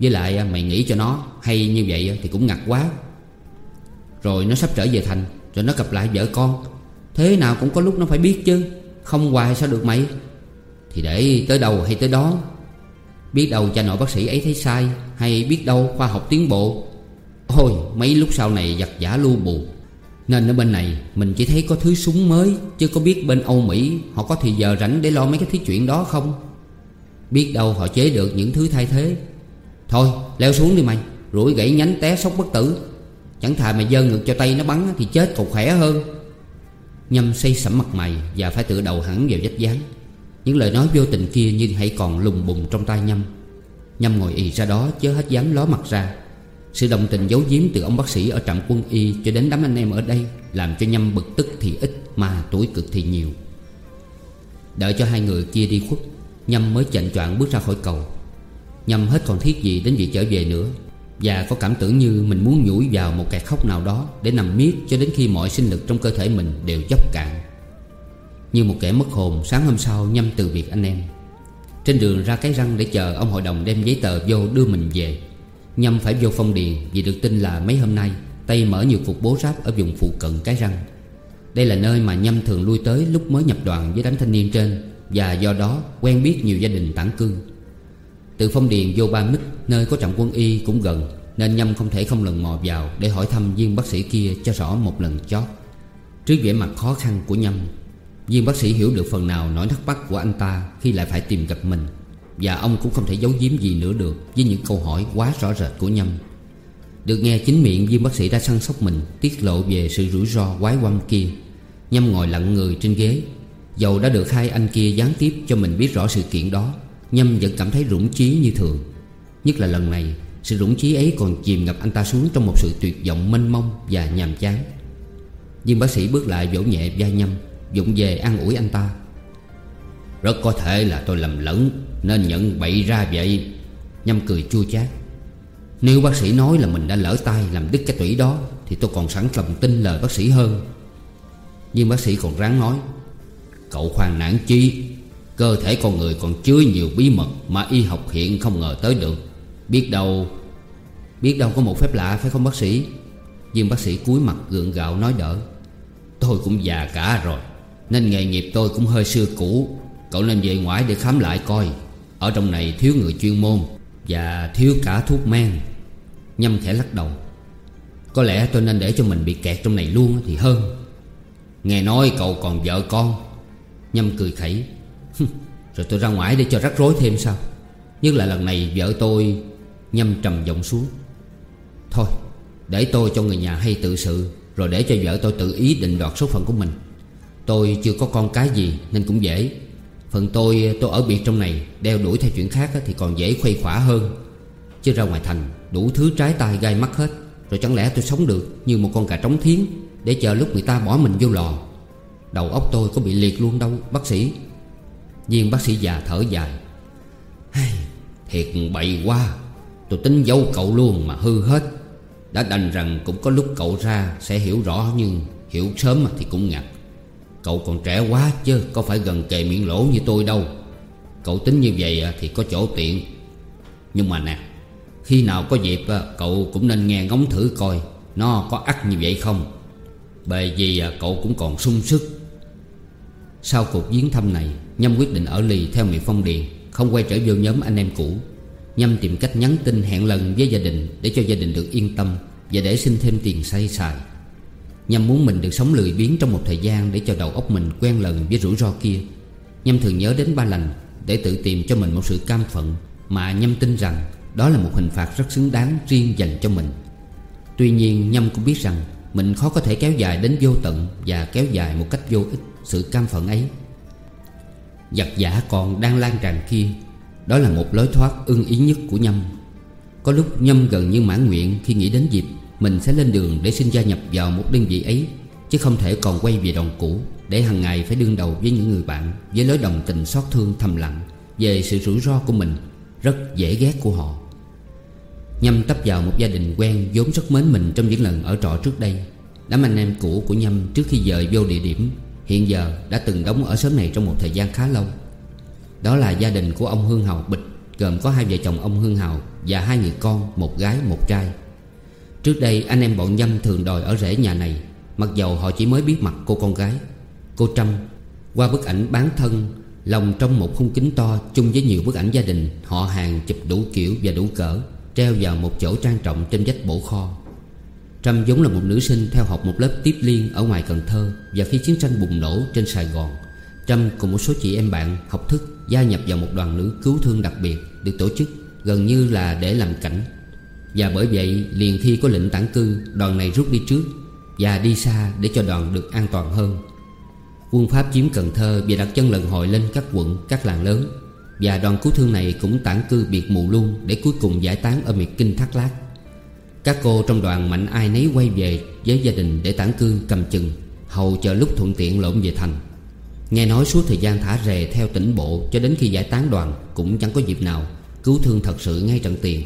Với lại à, mày nghĩ cho nó hay như vậy thì cũng ngặt quá. Rồi nó sắp trở về thành Rồi nó gặp lại vợ con. Thế nào cũng có lúc nó phải biết chứ. Không hoài sao được mày? Thì để tới đâu hay tới đó. Biết đâu cha nội bác sĩ ấy thấy sai, Hay biết đâu khoa học tiến bộ. Ôi, mấy lúc sau này giặt giả lu bù. Nên ở bên này, Mình chỉ thấy có thứ súng mới, Chứ có biết bên Âu Mỹ Họ có thì giờ rảnh để lo mấy cái thứ chuyện đó không? Biết đâu họ chế được những thứ thay thế. Thôi, leo xuống đi mày. Rủi gãy nhánh té sốc bất tử. Chẳng thà mày dơ ngược cho tay nó bắn Thì chết còn khỏe hơn. Nhâm xây sẩm mặt mày Và phải tựa đầu hẳn vào vách dáng. Những lời nói vô tình kia như hãy còn lùng bùng trong tay Nhâm. Nhâm ngồi ì ra đó chớ hết dám ló mặt ra. Sự đồng tình giấu giếm từ ông bác sĩ ở trạm quân y Cho đến đám anh em ở đây Làm cho Nhâm bực tức thì ít Mà tuổi cực thì nhiều. Đợi cho hai người kia đi khuất, Nhâm mới chạnh choạng bước ra khỏi cầu. Nhâm hết còn thiết gì đến việc trở về nữa, Và có cảm tưởng như mình muốn nhủi vào một kẹt khóc nào đó Để nằm miết cho đến khi mọi sinh lực trong cơ thể mình đều dốc cạn. Như một kẻ mất hồn, sáng hôm sau nhâm từ việc anh em. Trên đường ra cái răng để chờ ông hội đồng đem giấy tờ vô đưa mình về. Nhâm phải vô phong điền, vì được tin là mấy hôm nay Tây mở nhiều cuộc bố ráp ở vùng phụ cận cái răng. Đây là nơi mà Nhâm thường lui tới lúc mới nhập đoàn với đám thanh niên trên, Và do đó quen biết nhiều gia đình tản cư. Từ phong điền vô Ba Mít, nơi có trạm quân y cũng gần, Nên Nhâm không thể không lần mò vào để hỏi thăm viên bác sĩ kia cho rõ một lần chót. Trước vẻ mặt khó khăn của Nhâm, Viên bác sĩ hiểu được phần nào nỗi thắc mắc của anh ta Khi lại phải tìm gặp mình. Và ông cũng không thể giấu giếm gì nữa được Với những câu hỏi quá rõ rệt của Nhâm. Được nghe chính miệng viên bác sĩ đã săn sóc mình, Tiết lộ về sự rủi ro quái quăm kia, Nhâm ngồi lặng người trên ghế. Dầu đã được hai anh kia gián tiếp cho mình biết rõ sự kiện đó, Nhâm vẫn cảm thấy rủng trí như thường. Nhất là lần này, Sự rủng trí ấy còn chìm ngập anh ta xuống Trong một sự tuyệt vọng mênh mông và nhàm chán. Viên bác sĩ bước lại vỗ nhẹ vai Nhâm Dụng về an ủi anh ta. Rất có thể là tôi lầm lẫn. Nên nhận bậy ra vậy. Nhâm cười chua chát. Nếu bác sĩ nói là mình đã lỡ tay Làm đứt cái tủy đó, Thì tôi còn sẵn lòng tin lời bác sĩ hơn. Nhưng bác sĩ còn ráng nói, Cậu khoan nản chi, Cơ thể con người còn chứa nhiều bí mật Mà y học hiện không ngờ tới được. Biết đâu Biết đâu có một phép lạ, phải không bác sĩ? Nhưng bác sĩ cúi mặt gượng gạo nói đỡ, Tôi cũng già cả rồi, nên nghề nghiệp tôi cũng hơi xưa cũ. Cậu nên về ngoại để khám lại coi. Ở trong này thiếu người chuyên môn Và thiếu cả thuốc men. Nhâm khẽ lắc đầu. Có lẽ tôi nên để cho mình bị kẹt trong này luôn thì hơn. Nghe nói cậu còn vợ con. Nhâm cười khẩy. Rồi tôi ra ngoài để cho rắc rối thêm sao? Nhất là lần này vợ tôi, Nhâm trầm giọng xuống. Thôi, để tôi cho người nhà hay tự sự, Rồi để cho vợ tôi tự ý định đoạt số phận của mình. Tôi chưa có con cái gì nên cũng dễ. Phần tôi tôi ở biệt trong này, Đeo đuổi theo chuyện khác thì còn dễ khuây khỏa hơn. Chứ ra ngoài thành, Đủ thứ trái tai gai mắt hết. Rồi chẳng lẽ tôi sống được như một con gà trống thiến, Để chờ lúc người ta bỏ mình vô lò? Đầu óc tôi có bị liệt luôn đâu, bác sĩ. Viên bác sĩ già thở dài. Thiệt bậy quá. Tôi tính giấu cậu luôn mà hư hết. Đã đành rằng cũng có lúc cậu ra sẽ hiểu rõ, Nhưng hiểu sớm thì cũng ngặt Cậu còn trẻ quá chứ, Có phải gần kề miệng lỗ như tôi đâu. Cậu tính như vậy thì có chỗ tiện. Nhưng mà nè, Khi nào có dịp cậu cũng nên nghe ngóng thử coi, Nó có ắt như vậy không? Bởi vì à, cậu cũng còn sung sức. Sau cuộc viếng thăm này, Nhâm quyết định ở lì theo miệng phong điền, Không quay trở vô nhóm anh em cũ. Nhâm tìm cách nhắn tin hẹn lần với gia đình Để cho gia đình được yên tâm Và để xin thêm tiền xây xài. Nhâm muốn mình được sống lười biếng trong một thời gian Để cho đầu óc mình quen lần với rủi ro kia, Nhâm thường nhớ đến ba lành Để tự tìm cho mình một sự cam phận Mà Nhâm tin rằng Đó là một hình phạt rất xứng đáng riêng dành cho mình. Tuy nhiên, Nhâm cũng biết rằng Mình khó có thể kéo dài đến vô tận Và kéo dài một cách vô ích Sự cam phận ấy. Giặc giả còn đang lan tràn kia, Đó là một lối thoát ưng ý nhất của Nhâm. Có lúc Nhâm gần như mãn nguyện Khi nghĩ đến dịp mình sẽ lên đường để xin gia nhập vào một đơn vị ấy Chứ không thể còn quay về đoàn cũ Để hàng ngày phải đương đầu với những người bạn Với lối đồng tình xót thương thầm lặng Về sự rủi ro của mình Rất dễ ghét của họ. Nhâm tấp vào một gia đình quen vốn rất mến mình trong những lần ở trọ trước đây. Đám anh em cũ của Nhâm trước khi dời vô địa điểm Hiện giờ đã từng đóng ở xóm này trong một thời gian khá lâu. Đó là gia đình của ông Hương Hào Bịch Gồm có hai vợ chồng ông Hương Hào Và hai người con, một gái, một trai. Trước đây, anh em bọn Nhâm thường đòi ở rễ nhà này. Mặc dầu họ chỉ mới biết mặt cô con gái. Cô Trâm, Qua bức ảnh bán thân, Lòng trong một khung kính to chung với nhiều bức ảnh gia đình, Họ hàng chụp đủ kiểu và đủ cỡ, Treo vào một chỗ trang trọng trên vách bổ kho. Trâm vốn là một nữ sinh theo học một lớp tiếp liên ở ngoài Cần Thơ Và khi chiến tranh bùng nổ trên Sài Gòn, Trâm cùng một số chị em bạn học thức gia nhập vào một đoàn nữ cứu thương đặc biệt Được tổ chức, gần như là để làm cảnh. Và bởi vậy liền khi có lệnh tản cư Đoàn này rút đi trước Và đi xa để cho đoàn được an toàn hơn. Quân Pháp chiếm Cần Thơ Và đặt chân lần hội lên các quận, các làng lớn. Và đoàn cứu thương này cũng tản cư biệt mù luôn Để cuối cùng giải tán ở miệt kinh Thác Lát. Các cô trong đoàn mạnh ai nấy quay về với gia đình để tản cư cầm chừng Hầu chờ lúc thuận tiện lộn về thành. Nghe nói suốt thời gian thả rề theo tỉnh bộ Cho đến khi giải tán đoàn Cũng chẳng có dịp nào Cứu thương thật sự ngay trận tiền.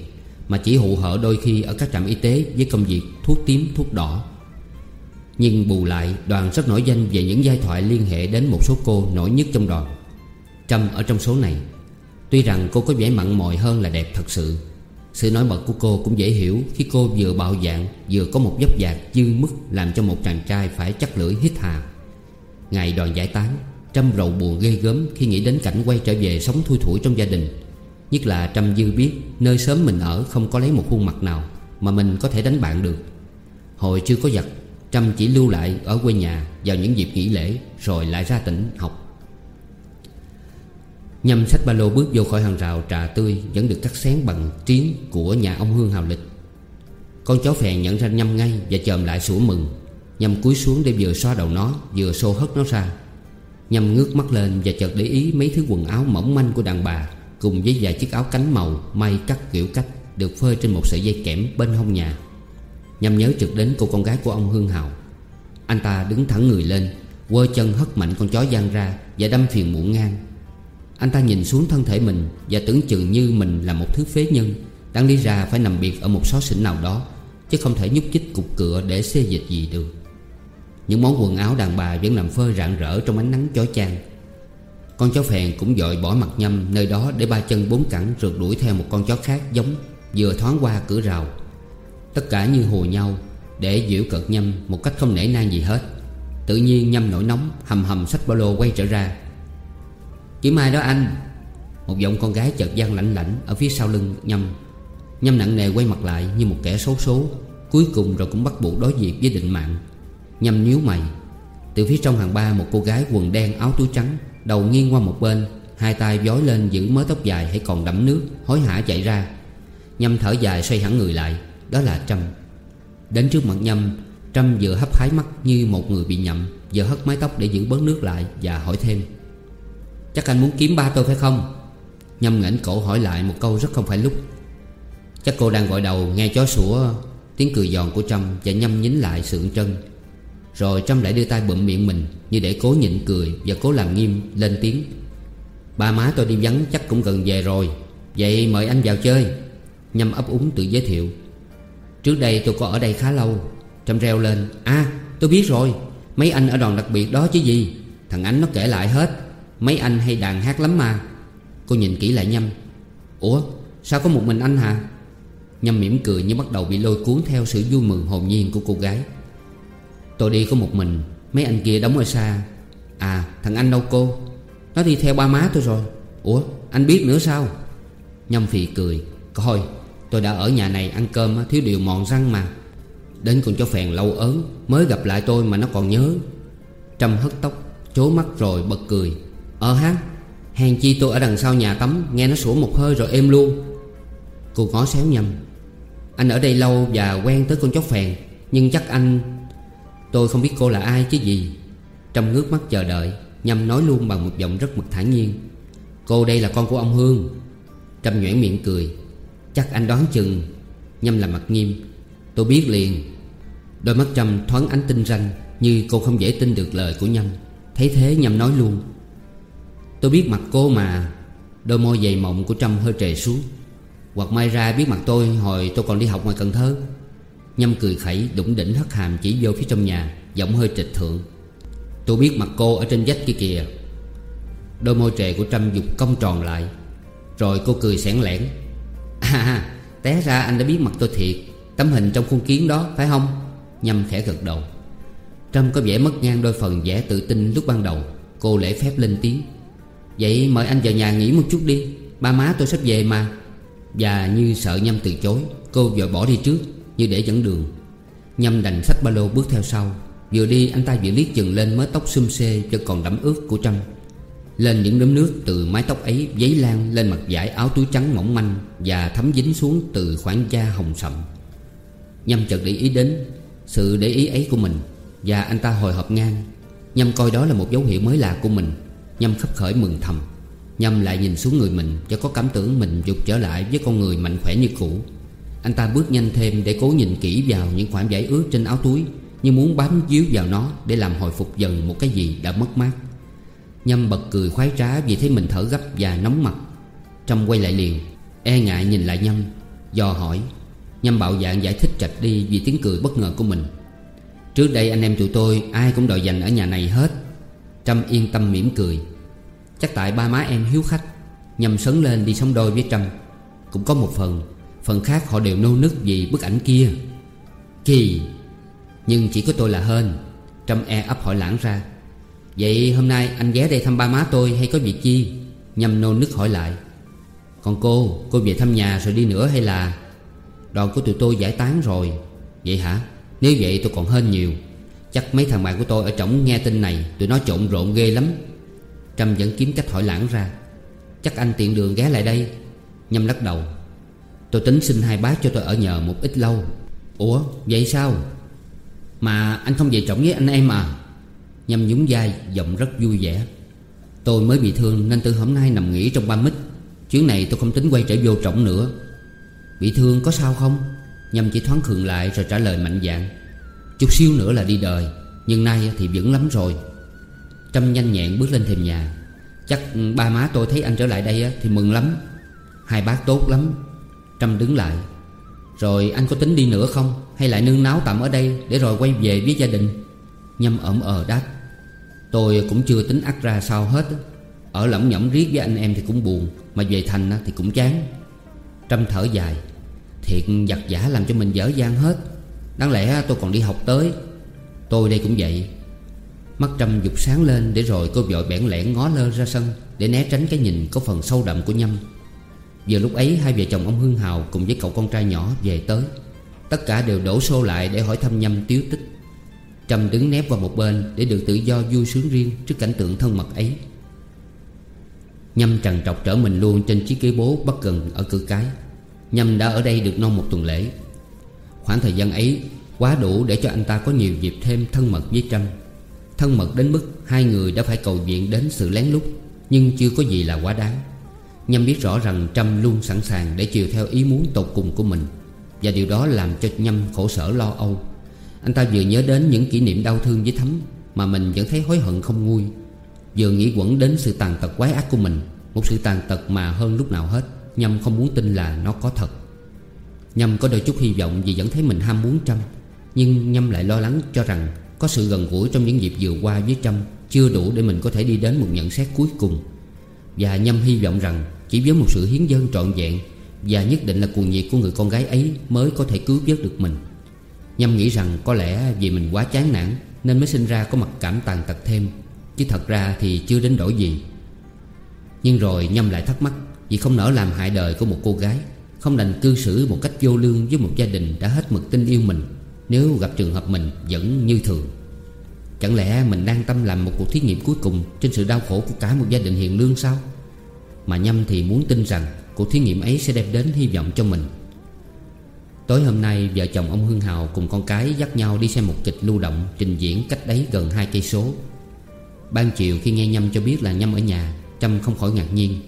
Mà chỉ hụ hở đôi khi ở các trạm y tế Với công việc thuốc tím, thuốc đỏ. Nhưng bù lại, đoàn rất nổi danh Về những giai thoại liên hệ đến một số cô nổi nhất trong đoàn. Trâm ở trong số này. Tuy rằng cô có vẻ mặn mòi hơn là đẹp thật sự. Sự nổi bật của cô cũng dễ hiểu Khi cô vừa bạo dạng, Vừa có một dốc dạc dư mức Làm cho một chàng trai phải chắc lưỡi hít hà. Ngày đoàn giải tán, Trâm rầu buồn ghê gớm Khi nghĩ đến cảnh quay trở về sống thui thủi trong gia đình. Nhất là Trâm dư biết Nơi sớm mình ở không có lấy một khuôn mặt nào Mà mình có thể đánh bạn được. Hồi chưa có giặc Trâm chỉ lưu lại ở quê nhà Vào những dịp nghỉ lễ Rồi lại ra tỉnh học. Nhâm sách ba lô bước vô khỏi hàng rào trà tươi Vẫn được cắt xén bằng triến của nhà ông Hương Hào Lịch. Con chó phèn nhận ra Nhâm ngay Và chồm lại sủa mừng. Nhâm cúi xuống để vừa xoa đầu nó, Vừa xô hất nó ra. Nhâm ngước mắt lên và chợt để ý mấy thứ quần áo mỏng manh của đàn bà. Cùng với vài chiếc áo cánh màu May cắt kiểu cách Được phơi trên một sợi dây kẽm bên hông nhà. Nhâm nhớ trực đến cô con gái của ông Hương Hào, Anh ta đứng thẳng người lên, Quơ chân hất mạnh con chó giang ra Và đâm phiền muộn ngang. Anh ta nhìn xuống thân thể mình Và tưởng chừng như mình là một thứ phế nhân, Đang lý ra phải nằm biệt ở một xó xỉnh nào đó, Chứ không thể nhúc chích cục cửa để xê dịch gì được. Những món quần áo đàn bà vẫn nằm phơi rạng rỡ trong ánh nắng chói chang. Con chó phèn cũng dội bỏ mặt nhâm nơi đó để ba chân bốn cẳng rượt đuổi theo một con chó khác giống, Vừa thoáng qua cửa rào. Tất cả như hồ nhau, Để giễu cợt nhâm một cách không nể nang gì hết. Tự nhiên nhâm nổi nóng, Hầm hầm sách ba lô quay trở ra. Kiếm ai đó anh? Một giọng con gái chợt gian lạnh lạnh Ở phía sau lưng Nhâm. Nhâm nặng nề quay mặt lại như một kẻ xấu số, Cuối cùng rồi cũng bắt buộc đối diện với định mạng. Nhâm nhíu mày. Từ phía trong hàng ba, một cô gái quần đen áo túi trắng Đầu nghiêng qua một bên, Hai tay vói lên giữ mớ tóc dài hay còn đẫm nước, Hối hả chạy ra. Nhâm thở dài xoay hẳn người lại, Đó là Trâm. Đến trước mặt Nhâm, Trâm vừa hấp hái mắt như một người bị nhậm Vừa hất mái tóc để giữ bớt nước lại Và hỏi thêm. Chắc anh muốn kiếm ba tôi phải không? Nhâm ngẩng cổ hỏi lại một câu rất không phải lúc. Chắc cô đang gọi đầu nghe chó sủa, Tiếng cười giòn của Trâm Và nhâm nhính lại sượng chân rồi Trâm lại đưa tay bụm miệng mình Như để cố nhịn cười Và cố làm nghiêm, lên tiếng. Ba má tôi đi vắng chắc cũng gần về rồi. Vậy mời anh vào chơi. Nhâm ấp úng tự giới thiệu. Trước đây tôi có ở đây khá lâu. Trâm reo lên. À tôi biết rồi. Mấy anh ở đoàn đặc biệt đó chứ gì? Thằng Ánh nó kể lại hết. Mấy anh hay đàn hát lắm mà. Cô nhìn kỹ lại Nhâm. Ủa, sao có một mình anh hả? Nhâm mỉm cười nhưng bắt đầu bị lôi cuốn theo sự vui mừng hồn nhiên của cô gái. Tôi đi có một mình, Mấy anh kia đóng ở xa. À thằng anh đâu cô? Nó đi theo ba má tôi rồi. Ủa, anh biết nữa sao? Nhâm phì cười, Coi, tôi đã ở nhà này ăn cơm thiếu điều mòn răng mà. Đến con chó phèn lâu ớn, Mới gặp lại tôi mà nó còn nhớ. Trâm hất tóc, Chố mắt rồi bật cười. Ờ ha, Hèn chi tôi ở đằng sau nhà tắm, Nghe nó sủa một hơi rồi êm luôn. Cô ngó xéo nhầm Anh ở đây lâu và quen tới con chó phèn, Nhưng chắc anh Tôi không biết cô là ai chứ gì. Trâm ngước mắt chờ đợi, Nhâm nói luôn bằng một giọng rất mực thản nhiên. Cô đây là con của ông Hương. Trâm nhoẻn miệng cười, Chắc anh đoán chừng Nhâm làm mặt nghiêm. Tôi biết liền. Đôi mắt Trâm thoáng ánh tinh ranh Như cô không dễ tin được lời của Nhâm. Thấy thế Nhâm nói luôn. Tôi biết mặt cô mà. Đôi môi dày mộng của Trâm hơi trề xuống. Hoặc may ra biết mặt tôi Hồi tôi còn đi học ngoài Cần Thơ. Nhâm cười khẩy, đủng đỉnh hất hàm chỉ vô phía trong nhà, Giọng hơi trịch thượng. Tôi biết mặt cô ở trên vách kia kìa. Đôi môi trề của Trâm dục cong tròn lại. Rồi cô cười sẻn lẻn À té ra anh đã biết mặt tôi thiệt. Tấm hình trong khuôn kiến đó, phải không? Nhâm khẽ gật đầu. Trâm có vẻ mất ngang đôi phần vẻ tự tin lúc ban đầu. Cô lễ phép lên tiếng. Vậy mời anh vào nhà nghỉ một chút đi. Ba má tôi sắp về mà. Và như sợ Nhâm từ chối, Cô vội bỏ đi trước như để dẫn đường. Nhâm đành sách ba lô bước theo sau. Vừa đi, anh ta vừa liếc chừng lên mớ tóc xum xê Cho còn đẫm ướt của Trâm. Lên những đốm nước từ mái tóc ấy, Giấy lan lên mặt vải áo túi trắng mỏng manh Và thấm dính xuống từ khoảng da hồng sậm. Nhâm chợt để ý đến Sự để ý ấy của mình Và anh ta hồi hộp ngang. Nhâm coi đó là một dấu hiệu mới lạ của mình. Nhâm khấp khởi mừng thầm. Nhâm lại nhìn xuống người mình Cho có cảm tưởng mình dục trở lại với con người mạnh khỏe như cũ. Anh ta bước nhanh thêm để cố nhìn kỹ vào những khoảng vải ướt trên áo túi, Như muốn bám díu vào nó Để làm hồi phục dần một cái gì đã mất mát. Nhâm bật cười khoái trá vì thấy mình thở gấp và nóng mặt. Trâm quay lại liền E ngại nhìn lại Nhâm, Do hỏi, Nhâm bạo dạng giải thích trạch đi vì tiếng cười bất ngờ của mình. Trước đây anh em tụi tôi ai cũng đòi dành ở nhà này hết. Trâm yên tâm mỉm cười. Chắc tại ba má em hiếu khách, Nhâm sấn lên đi sống đôi với Trâm. Cũng có một phần Phần khác họ đều nô nức vì bức ảnh kia. Kỳ, Nhưng chỉ có tôi là hên. Trâm e ấp hỏi lãng ra. Vậy hôm nay anh ghé đây thăm ba má tôi hay có việc chi Nhâm nô nức hỏi lại. Còn cô Cô về thăm nhà rồi đi nữa hay là? Đoàn của tụi tôi giải tán rồi. Vậy hả? Nếu vậy tôi còn hên nhiều. Chắc mấy thằng bạn của tôi ở trỏng nghe tin này, Tụi nó trộn rộn ghê lắm. Trâm vẫn kiếm cách hỏi lãng ra. Chắc anh tiện đường ghé lại đây. Nhâm lắc đầu. Tôi tính xin hai bác cho tôi ở nhờ một ít lâu. Ủa, vậy sao? Mà anh không về trọng với anh em à? Nhâm nhún vai, giọng rất vui vẻ. Tôi mới bị thương nên từ hôm nay nằm nghỉ trong ba mít. Chuyến này tôi không tính quay trở vô trọng nữa. Bị thương có sao không? Nhâm chỉ thoáng khường lại rồi trả lời mạnh dạn. Chút xíu nữa là đi đời, Nhưng nay thì vững lắm rồi. Trâm nhanh nhẹn bước lên thềm nhà. Chắc ba má tôi thấy anh trở lại đây Thì mừng lắm. Hai bác tốt lắm. Trâm đứng lại. Rồi anh có tính đi nữa không? Hay lại nương náo tạm ở đây Để rồi quay về với gia đình? Nhâm ẩm ờ đáp. Tôi cũng chưa tính ắt ra sao hết. Ở lỏng nhỏng riết với anh em thì cũng buồn, Mà về thành thì cũng chán. Trâm thở dài. Thiệt giặt giả làm cho mình dở dang hết. Đáng lẽ tôi còn đi học tới. Tôi đây cũng vậy. Mắt Trâm dục sáng lên Để rồi cô vội bẽn lẽn ngó lơ ra sân Để né tránh cái nhìn có phần sâu đậm của Nhâm. Giờ lúc ấy, hai vợ chồng ông Hương Hào Cùng với cậu con trai nhỏ về tới. Tất cả đều đổ xô lại để hỏi thăm Nhâm tiếu tích. Trầm đứng nép vào một bên Để được tự do vui sướng riêng Trước cảnh tượng thân mật ấy. Nhâm trần trọc trở mình luôn Trên chiếc ghế bố bất gần ở cửa cái. Nhâm đã ở đây được non một tuần lễ. Khoảng thời gian ấy, Quá đủ để cho anh ta có nhiều dịp thêm thân mật với Trâm. Thân mật đến mức Hai người đã phải cầu viện đến sự lén lút, Nhưng chưa có gì là quá đáng. Nhâm biết rõ rằng Trâm luôn sẵn sàng Để chiều theo ý muốn tột cùng của mình. Và điều đó làm cho Nhâm khổ sở lo âu. Anh ta vừa nhớ đến những kỷ niệm đau thương với Thắm, Mà mình vẫn thấy hối hận không nguôi. Vừa nghĩ quẩn đến sự tàn tật quái ác của mình, Một sự tàn tật mà hơn lúc nào hết, Nhâm không muốn tin là nó có thật. Nhâm có đôi chút hy vọng vì vẫn thấy mình ham muốn Trâm, Nhưng Nhâm lại lo lắng cho rằng Có sự gần gũi trong những dịp vừa qua với Trâm Chưa đủ để mình có thể đi đến một nhận xét cuối cùng. Và Nhâm hy vọng rằng chỉ với một sự hiến dân trọn vẹn Và nhất định là cuồng nhiệt của người con gái ấy Mới có thể cứu vớt được mình. Nhâm nghĩ rằng có lẽ vì mình quá chán nản Nên mới sinh ra có mặt cảm tàn tật thêm, Chứ thật ra thì chưa đến đổi gì. Nhưng rồi Nhâm lại thắc mắc Vì không nỡ làm hại đời của một cô gái, Không đành cư xử một cách vô lương với một gia đình đã hết mực tin yêu mình Nếu gặp trường hợp mình vẫn như thường. Chẳng lẽ mình đang tâm làm một cuộc thí nghiệm cuối cùng Trên sự đau khổ của cả một gia đình hiền lương sao? Mà Nhâm thì muốn tin rằng Cuộc thí nghiệm ấy sẽ đem đến hy vọng cho mình Tối hôm nay vợ chồng ông hưng Hào cùng con cái dắt nhau đi xem một kịch lưu động trình diễn cách đấy gần hai cây số. Ban chiều khi nghe Nhâm cho biết là Nhâm ở nhà, Trâm không khỏi ngạc nhiên.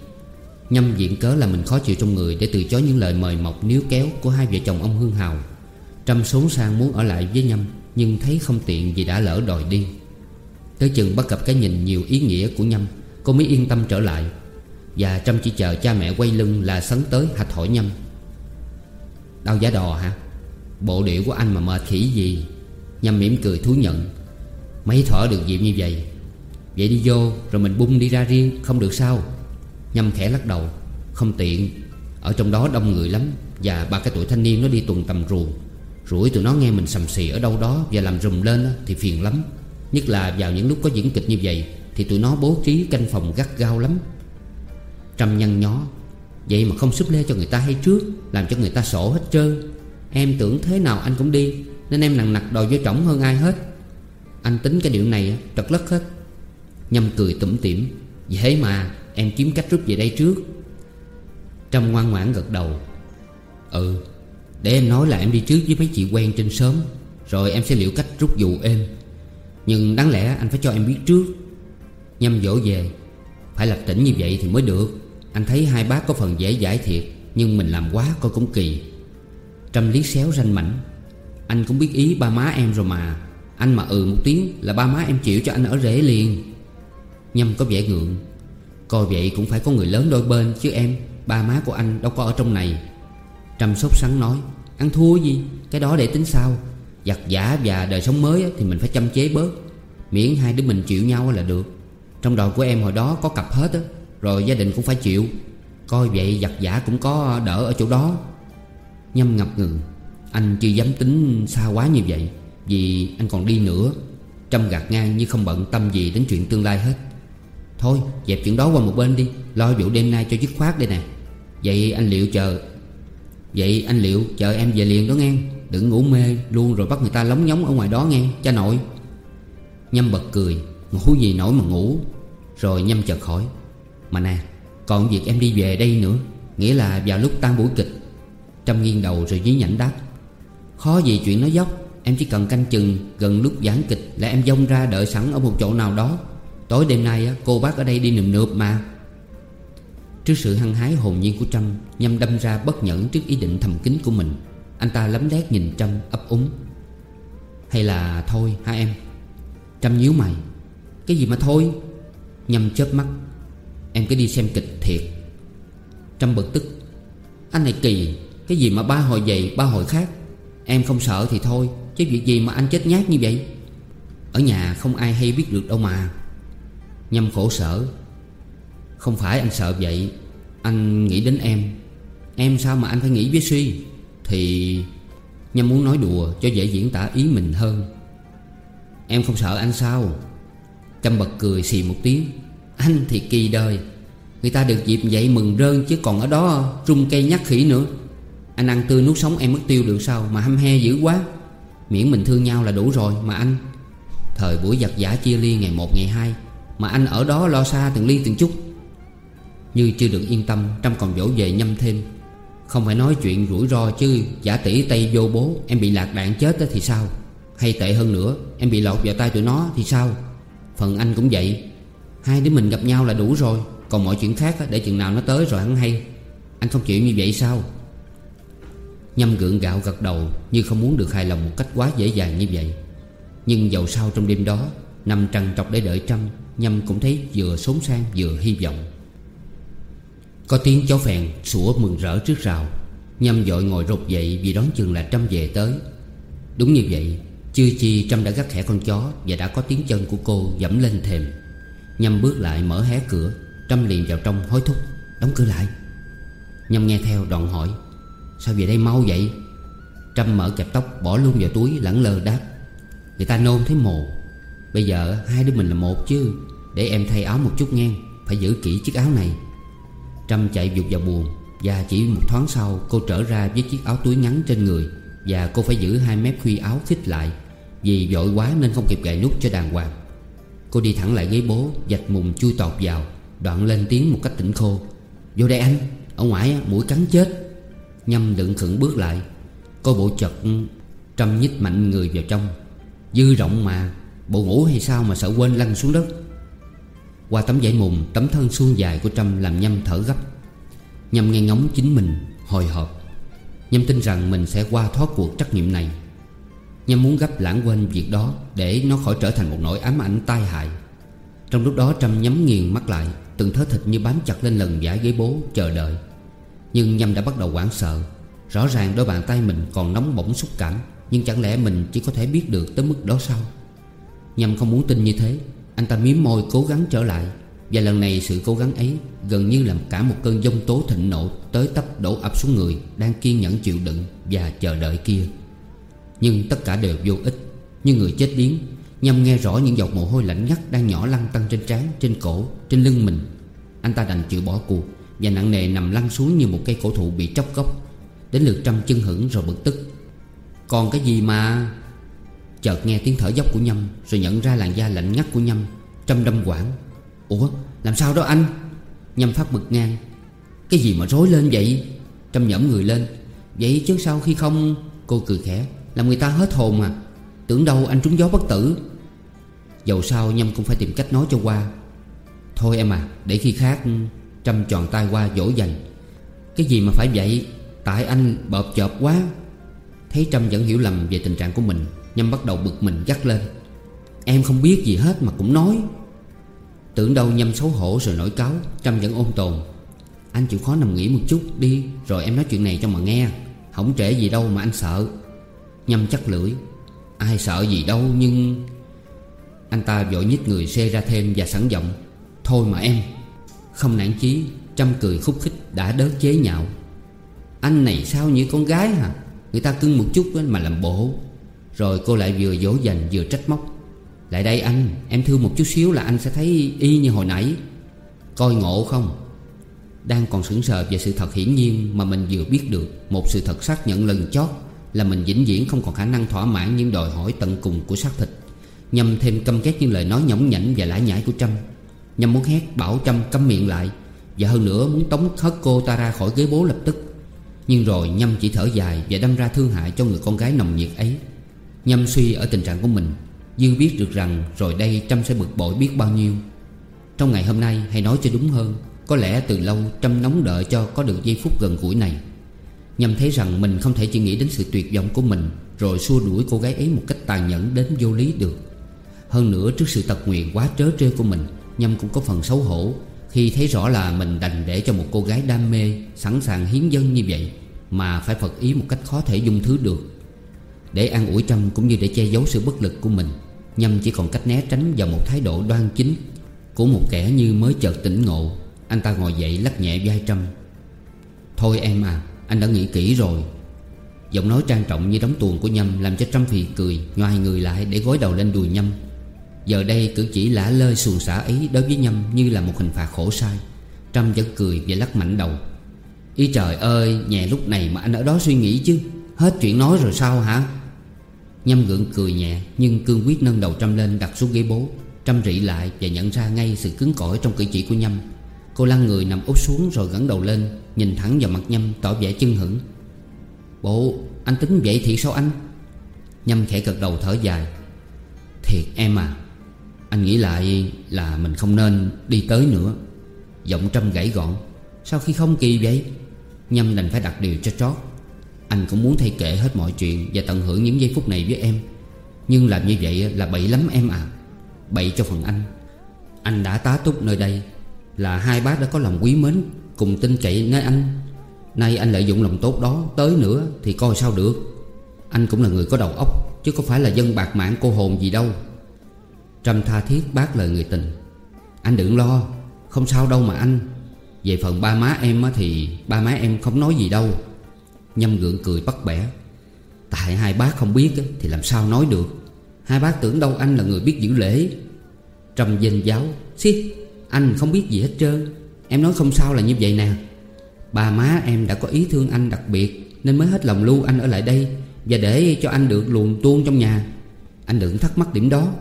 Nhâm diện cớ là mình khó chịu trong người để từ chối những lời mời mọc níu kéo của hai vợ chồng ông hưng Hào. Trâm xuống sang muốn ở lại với Nhâm nhưng thấy không tiện vì đã lỡ đòi đi. Tới chừng bắt gặp cái nhìn nhiều ý nghĩa của Nhâm, cô mới yên tâm trở lại. Và chăm chỉ chờ cha mẹ quay lưng là sấn tới hạch hỏi Nhâm. Đau giá đò hả? Bộ điệu của anh mà mệt khỉ gì? Nhâm mỉm cười thú nhận. Mấy thở được dịp như vậy. Vậy đi vô, rồi mình bung đi ra riêng, Không được sao. Nhâm khẽ lắc đầu. Không tiện. Ở trong đó đông người lắm, Và ba cái tuổi thanh niên nó đi tuần tầm ruồng Rủi tụi nó nghe mình sầm xì ở đâu đó Và làm rùm lên thì phiền lắm. Nhất là vào những lúc có diễn kịch như vậy, Thì tụi nó bố trí canh phòng gắt gao lắm trăm nhăn nhó Vậy mà không súp lê cho người ta hay trước, Làm cho người ta sổ hết trơn. Em tưởng thế nào anh cũng đi, Nên em nặng nặc đòi vô trỏng hơn ai hết. Anh tính cái điều này trật lất hết. Nhâm cười tủm tỉm, Dễ mà, em kiếm cách rút về đây trước. Trâm ngoan ngoãn gật đầu. Ừ Để em nói là em đi trước với mấy chị quen trên sớm Rồi em sẽ liệu cách rút dụ em. Nhưng đáng lẽ anh phải cho em biết trước. Nhâm dỗ về, Phải lập tỉnh như vậy thì mới được anh thấy hai bác có phần dễ giải thiệt, Nhưng mình làm quá coi cũng kỳ. Trâm liếc xéo ranh mảnh. Anh cũng biết ý ba má em rồi mà. Anh mà ừ một tiếng là ba má em chịu cho anh ở rễ liền. Nhâm có vẻ ngượng. Coi vậy cũng phải có người lớn đôi bên Chứ em, Ba má của anh đâu có ở trong này. Trâm sốt sắng nói, Ăn thua gì? Cái đó để tính sao? Giặt giả và đời sống mới thì mình phải chăm chế bớt. Miễn hai đứa mình chịu nhau là được. Trong đầu của em hồi đó có cặp hết á rồi gia đình cũng phải chịu. Coi vậy giặc giả cũng có đỡ ở chỗ đó. Nhâm ngập ngừng. Anh chưa dám tính xa quá như vậy, Vì anh còn đi nữa. Trâm gạt ngang như không bận tâm gì đến chuyện tương lai hết. Thôi, dẹp chuyện đó qua một bên đi. Lo vụ đêm nay cho dứt khoát đây nè. Vậy anh liệu chờ. Vậy anh liệu chờ em về liền đó nghe. Đừng ngủ mê luôn rồi bắt người ta lóng nhóng ở ngoài đó nghe, Cha nội. Nhâm bật cười. Ngủ gì nổi mà ngủ. Rồi Nhâm chợt hỏi mà nè, Còn việc em đi về đây nữa, Nghĩa là vào lúc tan buổi kịch. Trâm nghiêng đầu rồi dí nhảnh đáp. Khó gì chuyện nó dốc, Em chỉ cần canh chừng gần lúc giảng kịch Là em dông ra đợi sẵn ở một chỗ nào đó. Tối đêm nay cô bác ở đây đi nườm nượp mà. Trước sự hăng hái hồn nhiên của Trâm, Nhâm đâm ra bất nhẫn trước ý định thầm kín của mình. Anh ta lấm lét nhìn Trâm ấp úng. Hay là thôi hả em? Trâm nhíu mày. Cái gì mà thôi? Nhâm chớp mắt. Em cứ đi xem kịch thiệt. Trâm bực tức. Anh này kỳ, Cái gì mà ba hồi vậy, ba hồi khác? Em không sợ thì thôi, Chứ việc gì mà anh chết nhát như vậy? Ở nhà không ai hay biết được đâu mà. Nhâm khổ sở. Không phải anh sợ vậy, Anh nghĩ đến em. Em sao mà anh phải nghĩ với suy? Thì Nhâm muốn nói đùa cho dễ diễn tả ý mình hơn. Em không sợ anh sao? Trâm bật cười xì một tiếng anh thì kỳ đời. Người ta được dịp dậy mừng rơn Chứ còn ở đó rung cây nhắc khỉ nữa. Anh ăn tươi nuốt sống em mất tiêu được sao Mà hăm he dữ quá. Miễn mình thương nhau là đủ rồi mà anh. Thời buổi giặc giả chia ly ngày một, ngày hai Mà anh ở đó lo xa từng ly từng chút. Như chưa được yên tâm, Trâm còn dỗ về nhâm thêm. Không phải nói chuyện rủi ro chứ, Giả tỷ tay vô bố, Em bị lạc đạn chết thì sao? Hay tệ hơn nữa, Em bị lọt vào tay tụi nó thì sao? Phần anh cũng vậy. Hai đứa mình gặp nhau là đủ rồi. Còn mọi chuyện khác để chừng nào nó tới rồi hắn hay. Anh không chịu như vậy sao? Nhâm gượng gạo gật đầu, Như không muốn được hài lòng một cách quá dễ dàng như vậy. Nhưng dầu sao trong đêm đó, Nằm trằn trọc để đợi Trâm Nhâm cũng thấy vừa xốn sang vừa hy vọng. Có tiếng chó phèn sủa mừng rỡ trước rào. Nhâm dội ngồi rụt dậy vì đón chừng là Trâm về tới. Đúng như vậy Chưa chi Trâm đã gắt khẽ con chó Và đã có tiếng chân của cô dẫm lên thềm. Nhâm bước lại mở hé cửa, Trâm liền vào trong, hối thúc, Đóng cửa lại. Nhâm nghe theo đoạn hỏi, Sao về đây mau vậy? Trâm mở kẹp tóc, bỏ luôn vào túi, lẳng lơ đáp, Người ta nôn thấy mồ. Bây giờ hai đứa mình là một chứ, Để em thay áo một chút nghe Phải giữ kỹ chiếc áo này. Trâm chạy vụt vào buồng, Và chỉ một thoáng sau, cô trở ra với chiếc áo túi ngắn trên người, Và cô phải giữ hai mép khuy áo khít lại, Vì vội quá nên không kịp gài nút cho đàng hoàng. Cô đi thẳng lại ghế bố, Dạch mùng chui tọt vào, Đoạn lên tiếng một cách tỉnh khô. Vô đây anh, Ở ngoài mũi cắn chết. Nhâm đựng khẩn bước lại. Cô bộ chật Trâm nhích mạnh người vào trong. Dư rộng mà, Bộ ngủ hay sao mà sợ quên lăn xuống đất? Qua tấm vải mùng, Tấm thân suông dài của Trâm làm Nhâm thở gấp. Nhâm nghe ngóng chính mình Hồi hộp. Nhâm tin rằng mình sẽ qua thoát cuộc trắc nghiệm này. Nhâm muốn gấp lãng quên việc đó Để nó khỏi trở thành một nỗi ám ảnh tai hại. Trong lúc đó Trâm nhắm nghiền mắt lại, Từng thớ thịt như bám chặt lên lần giải ghế bố Chờ đợi. Nhưng Nhâm đã bắt đầu hoảng sợ. Rõ ràng đôi bàn tay mình còn nóng bỏng xúc cảm, Nhưng chẳng lẽ mình chỉ có thể biết được tới mức đó sao? Nhâm không muốn tin như thế. Anh ta miếm môi cố gắng trở lại, Và lần này sự cố gắng ấy Gần như làm cả một cơn giông tố thịnh nộ Tới tấp đổ ập xuống người Đang kiên nhẫn chịu đựng và chờ đợi kia. Nhưng tất cả đều vô ích. Như người chết điếng Nhâm nghe rõ những giọt mồ hôi lạnh ngắt Đang nhỏ lăn tăng trên trán, trên cổ, trên lưng mình. Anh ta đành chịu bỏ cuộc Và nặng nề nằm lăn xuống như một cây cổ thụ bị tróc gốc. Đến lượt trăm chân hững rồi bực tức. Còn cái gì mà? Chợt nghe tiếng thở dốc của Nhâm Rồi nhận ra làn da lạnh ngắt của Nhâm Trâm đâm quảng. Ủa làm sao đó anh? Nhâm phát bực ngang. Cái gì mà rối lên vậy? Trâm nhẫm người lên. Vậy chứ sau khi không? Cô cười khẽ. Làm người ta hết hồn à Tưởng đâu anh trúng gió bất tử. Dầu sao Nhâm cũng phải tìm cách nói cho qua. Thôi em à Để khi khác Trâm tròn tay qua dỗ dành. Cái gì mà phải vậy? Tại anh bợp chợp quá. Thấy Trâm vẫn hiểu lầm về tình trạng của mình, Nhâm bắt đầu bực mình gắt lên. Em không biết gì hết mà cũng nói. Tưởng đâu Nhâm xấu hổ rồi nổi cáo, Trâm vẫn ôn tồn. Anh chịu khó nằm nghỉ một chút đi, Rồi em nói chuyện này cho mà nghe. Không trễ gì đâu mà anh sợ. Nhâm chắc lưỡi. Ai sợ gì đâu, nhưng Anh ta vội nhích người xe ra thêm và sẵn giọng, Thôi mà em. Không nản chí, Trăm cười khúc khích đã đớt chế nhạo. Anh này sao như con gái hả? Người ta cưng một chút mà làm bộ. Rồi cô lại vừa dỗ dành vừa trách móc, Lại đây anh, Em thương một chút xíu là anh sẽ thấy y như hồi nãy. Coi ngộ không? Đang còn sững sờ về sự thật hiển nhiên Mà mình vừa biết được Một sự thật xác nhận lần chót. Là mình vĩnh viễn không còn khả năng thỏa mãn Những đòi hỏi tận cùng của xác thịt. Nhâm thêm căm ghét những lời nói nhõng nhảnh Và lãi nhãi của Trâm. Nhâm muốn hét bảo Trâm câm miệng lại. Và hơn nữa muốn tống hất cô ta ra khỏi ghế bố lập tức. Nhưng rồi Nhâm chỉ thở dài Và đâm ra thương hại cho người con gái nồng nhiệt ấy. Nhâm suy ở tình trạng của mình. Dư biết được rằng rồi đây Trâm sẽ bực bội biết bao nhiêu. Trong ngày hôm nay hay nói cho đúng hơn, Có lẽ từ lâu Trâm nóng đợi cho có được giây phút gần gũi này. Nhâm thấy rằng mình không thể chỉ nghĩ đến sự tuyệt vọng của mình, Rồi xua đuổi cô gái ấy một cách tàn nhẫn đến vô lý được. Hơn nữa, trước sự tật nguyện quá trớ trêu của mình, Nhâm cũng có phần xấu hổ Khi thấy rõ là mình đành để cho một cô gái đam mê, Sẵn sàng hiến dân như vậy Mà phải phật ý một cách khó thể dung thứ được. Để an ủi Trâm cũng như để che giấu sự bất lực của mình, Nhâm chỉ còn cách né tránh vào một thái độ đoan chính Của một kẻ như mới chợt tỉnh ngộ. Anh ta ngồi dậy lắc nhẹ vai Trâm. Thôi em à anh đã nghĩ kỹ rồi. Giọng nói trang trọng như đóng tuồng của Nhâm Làm cho Trâm phì cười ngoài người lại để gối đầu lên đùi Nhâm. Giờ đây cử chỉ lả lơi xuồng xả ấy Đối với Nhâm như là một hình phạt khổ sai. Trâm vẫn cười và lắc mạnh đầu. Ý trời ơi, Nhẹ lúc này mà anh ở đó suy nghĩ chứ, Hết chuyện nói rồi sao hả? Nhâm gượng cười nhẹ, Nhưng cương quyết nâng đầu Trâm lên đặt xuống ghế bố. Trâm rị lại và nhận ra ngay sự cứng cỏi trong cử chỉ của Nhâm. Cô lăn người nằm úp xuống rồi gắn đầu lên, Nhìn thẳng vào mặt Nhâm, tỏ vẻ chân hững Bộ, anh tính vậy thì sao anh? Nhâm khẽ gật đầu thở dài. Thiệt em à Anh nghĩ lại là mình không nên đi tới nữa. Giọng Trâm gãy gọn. Sao khi không kỳ vậy? Nhâm đành phải đặt điều cho trót. Anh cũng muốn thay kệ hết mọi chuyện Và tận hưởng những giây phút này với em. Nhưng làm như vậy là bậy lắm em à. Bậy cho phần anh. Anh đã tá túc nơi đây là hai bác đã có lòng quý mến, Cùng tin cậy nơi anh. Nay anh lợi dụng lòng tốt đó Tới nữa thì coi sao được. Anh cũng là người có đầu óc, Chứ có phải là dân bạc mạng cô hồn gì đâu. Trâm tha thiết bác lời người tình. Anh đừng lo, Không sao đâu mà anh. Về phần ba má em thì Ba má em không nói gì đâu. Nhâm gượng cười bắt bẻ. Tại hai bác không biết thì làm sao nói được. Hai bác tưởng đâu anh là người biết giữ lễ. Trầm danh giáo, Xí anh không biết gì hết trơn. Em nói không sao là như vậy nè. Bà má em đã có ý thương anh đặc biệt, Nên mới hết lòng lưu anh ở lại đây Và để cho anh được luồn tuôn trong nhà. Anh đừng thắc mắc điểm đó.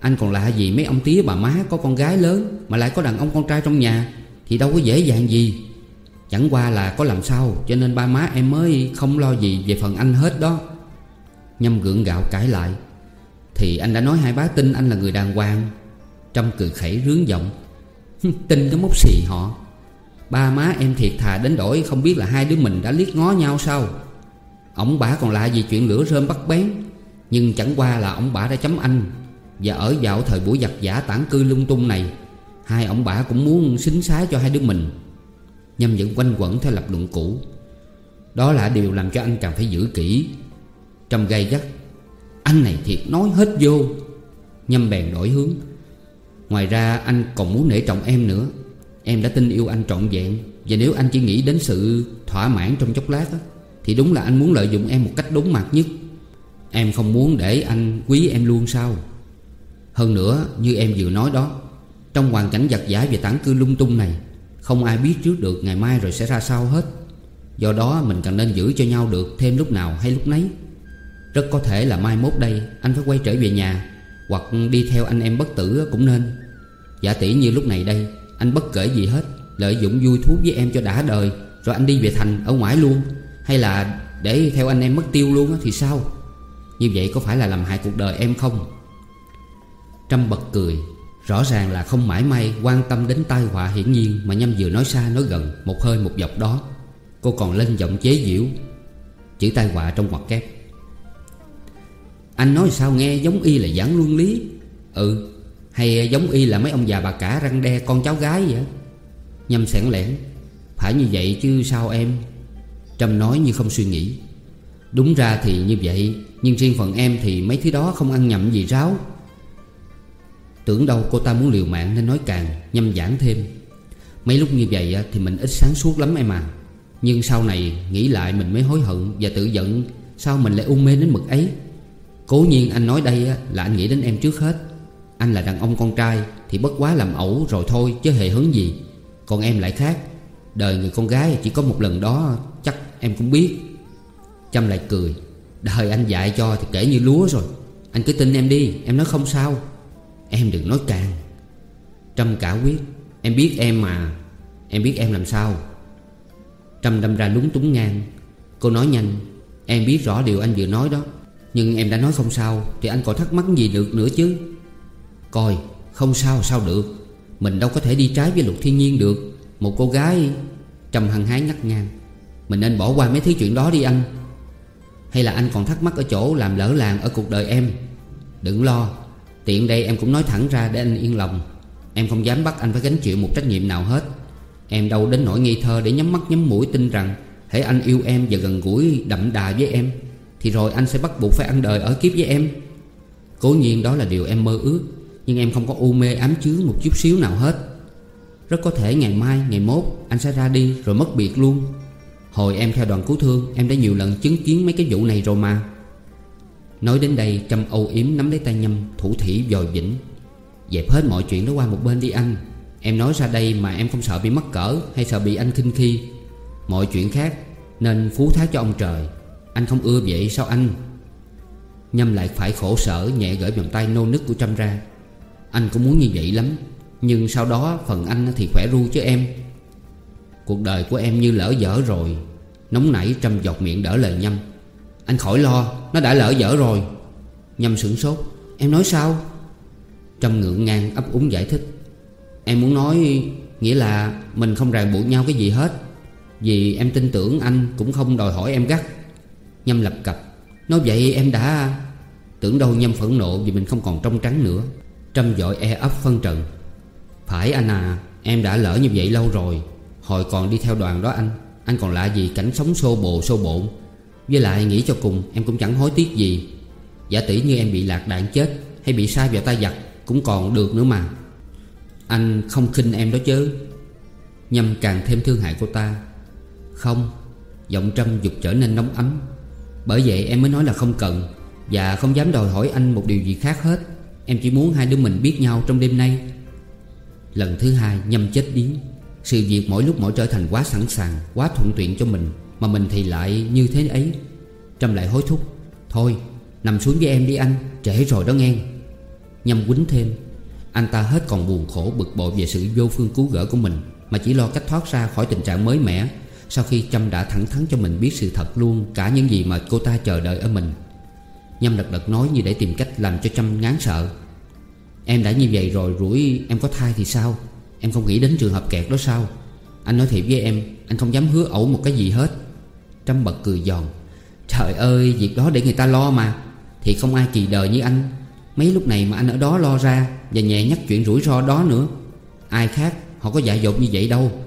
Anh còn lạ gì mấy ông tía bà má có con gái lớn Mà lại có đàn ông con trai trong nhà? Thì đâu có dễ dàng gì. Chẳng qua là có làm sao, Cho nên ba má em mới không lo gì về phần anh hết đó. Nhâm gượng gạo cãi lại. Thì anh đã nói hai bá tin anh là người đàng hoàng. Trâm cười khẩy rướng giọng Tin cái mốc xì họ. Ba má em thiệt thà đến đổi, Không biết là hai đứa mình đã liếc ngó nhau sao? Ông bà còn lạ gì chuyện lửa rơm bắt bén, Nhưng chẳng qua là ông bà đã chấm anh. Và ở dạo thời buổi giặc giả tản cư lung tung này, Hai ông bà cũng muốn xính xái cho hai đứa mình. Nhâm vẫn quanh quẩn theo lập luận cũ. Đó là điều làm cho anh càng phải giữ kỹ. Trầm gay gắt, Anh này thiệt nói hết vô. Nhâm bèn đổi hướng. Ngoài ra anh còn muốn nể trọng em nữa. Em đã tin yêu anh trọn vẹn. Và nếu anh chỉ nghĩ đến sự thỏa mãn trong chốc lát đó, Thì đúng là anh muốn lợi dụng em một cách đúng mặt nhất. Em không muốn để anh quý em luôn sao? Hơn nữa như em vừa nói đó Trong hoàn cảnh giặc giả và tản cư lung tung này Không ai biết trước được ngày mai rồi sẽ ra sao hết. Do đó mình cần nên giữ cho nhau được thêm lúc nào hay lúc nấy. Rất có thể là mai mốt đây anh phải quay trở về nhà. Hoặc đi theo anh em bất tử cũng nên. Giả tỷ như lúc này đây, Anh bất kể gì hết, Lợi dụng vui thú với em cho đã đời, Rồi anh đi về thành ở ngoài luôn. Hay là để theo anh em mất tiêu luôn thì sao? Như vậy có phải là làm hại cuộc đời em không? Trâm bật cười. Rõ ràng là không mãi may quan tâm đến tai họa hiển nhiên Mà Nhâm vừa nói xa nói gần Một hơi một dọc đó. Cô còn lên giọng chế giễu. Chữ tai họa trong ngoặc kép. Anh nói sao nghe giống y là giảng luân lý? Ừ hay giống y là mấy ông già bà cả răng đe con cháu gái vậy? Nhâm sẻn lẻn. Phải như vậy chứ sao em? Trâm nói như không suy nghĩ. Đúng ra thì như vậy, Nhưng riêng phần em thì mấy thứ đó không ăn nhậm gì ráo. Tưởng đâu cô ta muốn liều mạng nên nói càng, Nhâm giảng thêm. Mấy lúc như vậy thì mình ít sáng suốt lắm em à. Nhưng sau này nghĩ lại mình mới hối hận Và tự giận, Sao mình lại ung mê đến mực ấy? Cố nhiên anh nói đây là anh nghĩ đến em trước hết. Anh là đàn ông con trai, Thì bất quá làm ẩu rồi thôi, chứ hề hứng gì. Còn em lại khác. Đời người con gái chỉ có một lần đó, Chắc em cũng biết. Trâm lại cười. Đời anh dạy cho thì kể như lúa rồi. Anh cứ tin em đi, Em nói không sao. Em đừng nói càng. Trâm cả quyết. Em biết em mà. Em biết em làm sao. Trâm đâm ra lúng túng ngang. Cô nói nhanh. Em biết rõ điều anh vừa nói đó. Nhưng em đã nói không sao, Thì anh còn thắc mắc gì được nữa chứ? Coi, không sao sao được? Mình đâu có thể đi trái với luật thiên nhiên được. Một cô gái Trầm hằng hái ngắt ngang. Mình nên bỏ qua mấy thứ chuyện đó đi anh. Hay là anh còn thắc mắc ở chỗ làm lỡ làng ở cuộc đời em? Đừng lo, Tiện đây em cũng nói thẳng ra để anh yên lòng. Em không dám bắt anh phải gánh chịu một trách nhiệm nào hết. Em đâu đến nỗi nghi thơ để nhắm mắt nhắm mũi tin rằng Hãy anh yêu em và gần gũi đậm đà với em. Thì rồi anh sẽ bắt buộc phải ăn đời ở kiếp với em. Cố nhiên đó là điều em mơ ước nhưng em không có u mê ám chứa một chút xíu nào hết. Rất có thể ngày mai, ngày mốt Anh sẽ ra đi rồi mất biệt luôn. Hồi em theo đoàn cứu thương Em đã nhiều lần chứng kiến mấy cái vụ này rồi mà. Nói đến đây Trâm âu yếm nắm lấy tay Nhâm Thủ thỉ dòi vĩnh Dẹp hết mọi chuyện đó qua một bên đi anh. Em nói ra đây mà em không sợ bị mắc cỡ Hay sợ bị anh khinh khi. Mọi chuyện khác Nên phú thái cho ông trời. Anh không ưa vậy sao anh? Nhâm lại phải khổ sở nhẹ gửi vòng tay nô nức của Trâm ra. Anh cũng muốn như vậy lắm, Nhưng sau đó phần anh thì khỏe ru chứ em. Cuộc đời của em như lỡ dở rồi, Nóng nảy trầm dọc miệng đỡ lời Nhâm. Anh khỏi lo, Nó đã lỡ dở rồi. Nhâm sửng sốt, Em nói sao? Trâm ngượng ngang ấp úng giải thích. Em muốn nói, Nghĩa là mình không ràng buộc nhau cái gì hết. Vì em tin tưởng anh Cũng không đòi hỏi em gắt. Nhâm lập cập Nói vậy em đã Tưởng đâu Nhâm phẫn nộ vì mình không còn trong trắng nữa. Trâm dội e ấp phân trần. Phải anh à Em đã lỡ như vậy lâu rồi. Hồi còn đi theo đoàn đó anh. Anh còn lạ gì cảnh sống xô bồ xô bộn. Với lại nghĩ cho cùng, em cũng chẳng hối tiếc gì. Giả tỷ như em bị lạc đạn chết Hay bị sai vào tay giặc Cũng còn được nữa mà. Anh không khinh em đó chứ. Nhâm càng thêm thương hại cô ta. Không, Giọng Trâm dục trở nên nóng ấm. Bởi vậy em mới nói là không cần Và không dám đòi hỏi anh một điều gì khác hết. Em chỉ muốn hai đứa mình biết nhau trong đêm nay. Lần thứ hai, Nhâm chết điếng. Sự việc mỗi lúc mỗi trở thành quá sẵn sàng, Quá thuận tiện cho mình, Mà mình thì lại như thế ấy. Trâm lại hối thúc, Thôi, nằm xuống với em đi anh, Trễ rồi đó nghe. Nhâm quýnh thêm, Anh ta hết còn buồn khổ bực bội về sự vô phương cứu gỡ của mình, Mà chỉ lo cách thoát ra khỏi tình trạng mới mẻ. Sau khi Trâm đã thẳng thắn cho mình biết sự thật luôn, Cả những gì mà cô ta chờ đợi ở mình. Nhâm lật đật nói như để tìm cách làm cho Trâm ngán sợ. Em đã như vậy rồi, rủi em có thai thì sao? Em không nghĩ đến trường hợp kẹt đó sao? Anh nói thiệt với em, Anh không dám hứa ẩu một cái gì hết. Trâm bật cười giòn. Trời ơi, việc đó để người ta lo mà. Thì không ai kỳ đời như anh. Mấy lúc này mà anh ở đó lo ra Và nhẹ nhắc chuyện rủi ro đó nữa. Ai khác, họ có dại dột như vậy đâu.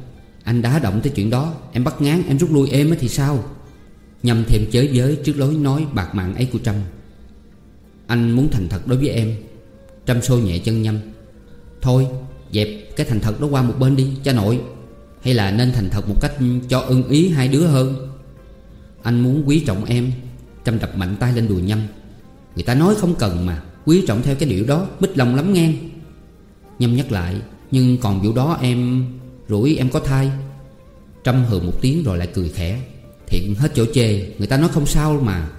Anh đá động tới chuyện đó. Em bắt ngán, em rút lui, êm thì sao? Nhằm thêm chới giới trước lối nói bạc mạng ấy của Trâm. Anh muốn thành thật đối với em. Trâm xô nhẹ chân nhâm. Thôi, dẹp cái thành thật đó qua một bên đi, cha nội. Hay là nên thành thật một cách cho ưng ý hai đứa hơn? Anh muốn quý trọng em. Trâm đập mạnh tay lên đùi nhâm. Người ta nói không cần mà, Quý trọng theo cái điệu đó Mít lòng lắm nghe. Nhâm nhắc lại, Nhưng còn vụ đó em Rủi em có thai. Trâm hừ một tiếng rồi lại cười khẽ. Thiện hết chỗ chê, Người ta nói không sao mà.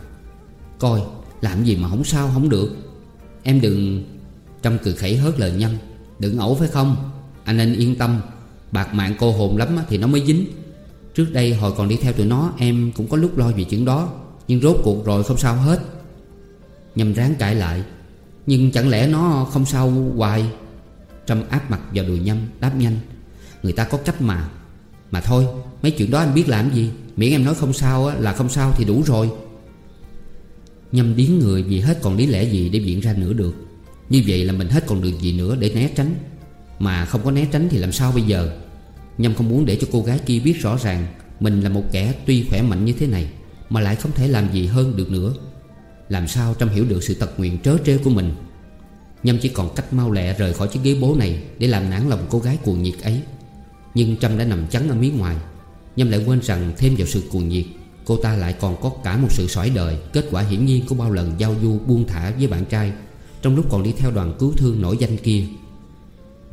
Coi, làm gì mà không sao không được. Em đừng, Trâm cười khẩy hớt lời nhâm Đừng ẩu phải không? Anh nên yên tâm. Bạc mạng cô hồn lắm thì nó mới dính. Trước đây hồi còn đi theo tụi nó, Em cũng có lúc lo về chuyện đó. Nhưng rốt cuộc rồi không sao hết. Nhâm ráng cãi lại. Nhưng chẳng lẽ nó không sao hoài? Trâm áp mặt vào đùi nhâm, Đáp nhanh. Người ta có cách mà. Mà thôi, mấy chuyện đó anh biết làm gì? Miễn em nói không sao là không sao thì đủ rồi. Nhâm điến người vì hết còn lý lẽ gì để viện ra nữa được. Như vậy là mình hết còn được gì nữa để né tránh. Mà không có né tránh thì làm sao bây giờ? Nhâm không muốn để cho cô gái kia biết rõ ràng Mình là một kẻ tuy khỏe mạnh như thế này, Mà lại không thể làm gì hơn được nữa. Làm sao Trâm hiểu được sự tật nguyện trớ trêu của mình? Nhâm chỉ còn cách mau lẹ rời khỏi chiếc ghế bố này Để làm nản lòng cô gái cuồng nhiệt ấy. Nhưng Trâm đã nằm chắn ở mí ngoài. Nhâm lại quên rằng thêm vào sự cuồng nhiệt, Cô ta lại còn có cả một sự sỏi đời. Kết quả hiển nhiên của bao lần giao du buông thả với bạn trai, Trong lúc còn đi theo đoàn cứu thương nổi danh kia.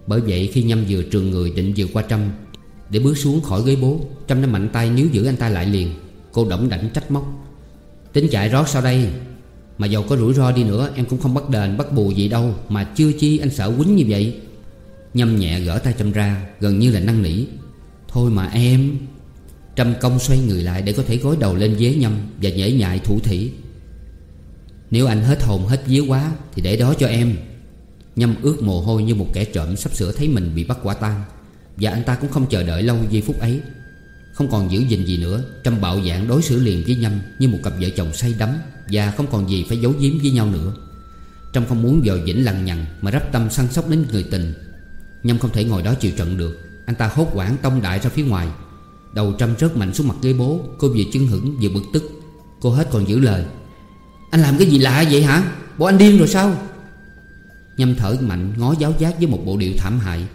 Bởi vậy khi Nhâm vừa trường người định vừa qua Trâm, Để bước xuống khỏi ghế bố, Trâm đã mạnh tay níu giữ anh ta lại liền. Cô đỏng đảnh trách móc. Tính chạy rót sau đây? Mà dầu có rủi ro đi nữa, Em cũng không bắt đền bắt bù gì đâu, Mà chưa chi anh sợ quýnh như vậy. Nhâm nhẹ gỡ tay Trâm ra, Gần như là năn nỉ. Thôi mà em. Trâm công xoay người lại để có thể gối đầu lên ghế nhâm Và nhễ nhại thủ thỉ. Nếu anh hết hồn hết vía quá Thì để đó cho em. Nhâm ướt mồ hôi như một kẻ trộm Sắp sửa thấy mình bị bắt quả tang. Và anh ta cũng không chờ đợi lâu giây phút ấy. Không còn giữ gìn gì nữa, Trâm bạo dạng đối xử liền với Nhâm Như một cặp vợ chồng say đắm Và không còn gì phải giấu giếm với nhau nữa. Trâm không muốn dò dĩnh lằng nhằng Mà rắp tâm săn sóc đến người tình. Nhâm không thể ngồi đó chịu trận được. Anh ta hốt quảng tông đại ra phía ngoài. Đầu Trâm rớt mạnh xuống mặt ghế bố, Cô vừa chưng hững vừa bực tức. Cô hết còn giữ lời. Anh làm cái gì lạ vậy hả? Bộ anh điên rồi sao? Nhâm thở mạnh, ngó giáo giác với một bộ điệu thảm hại.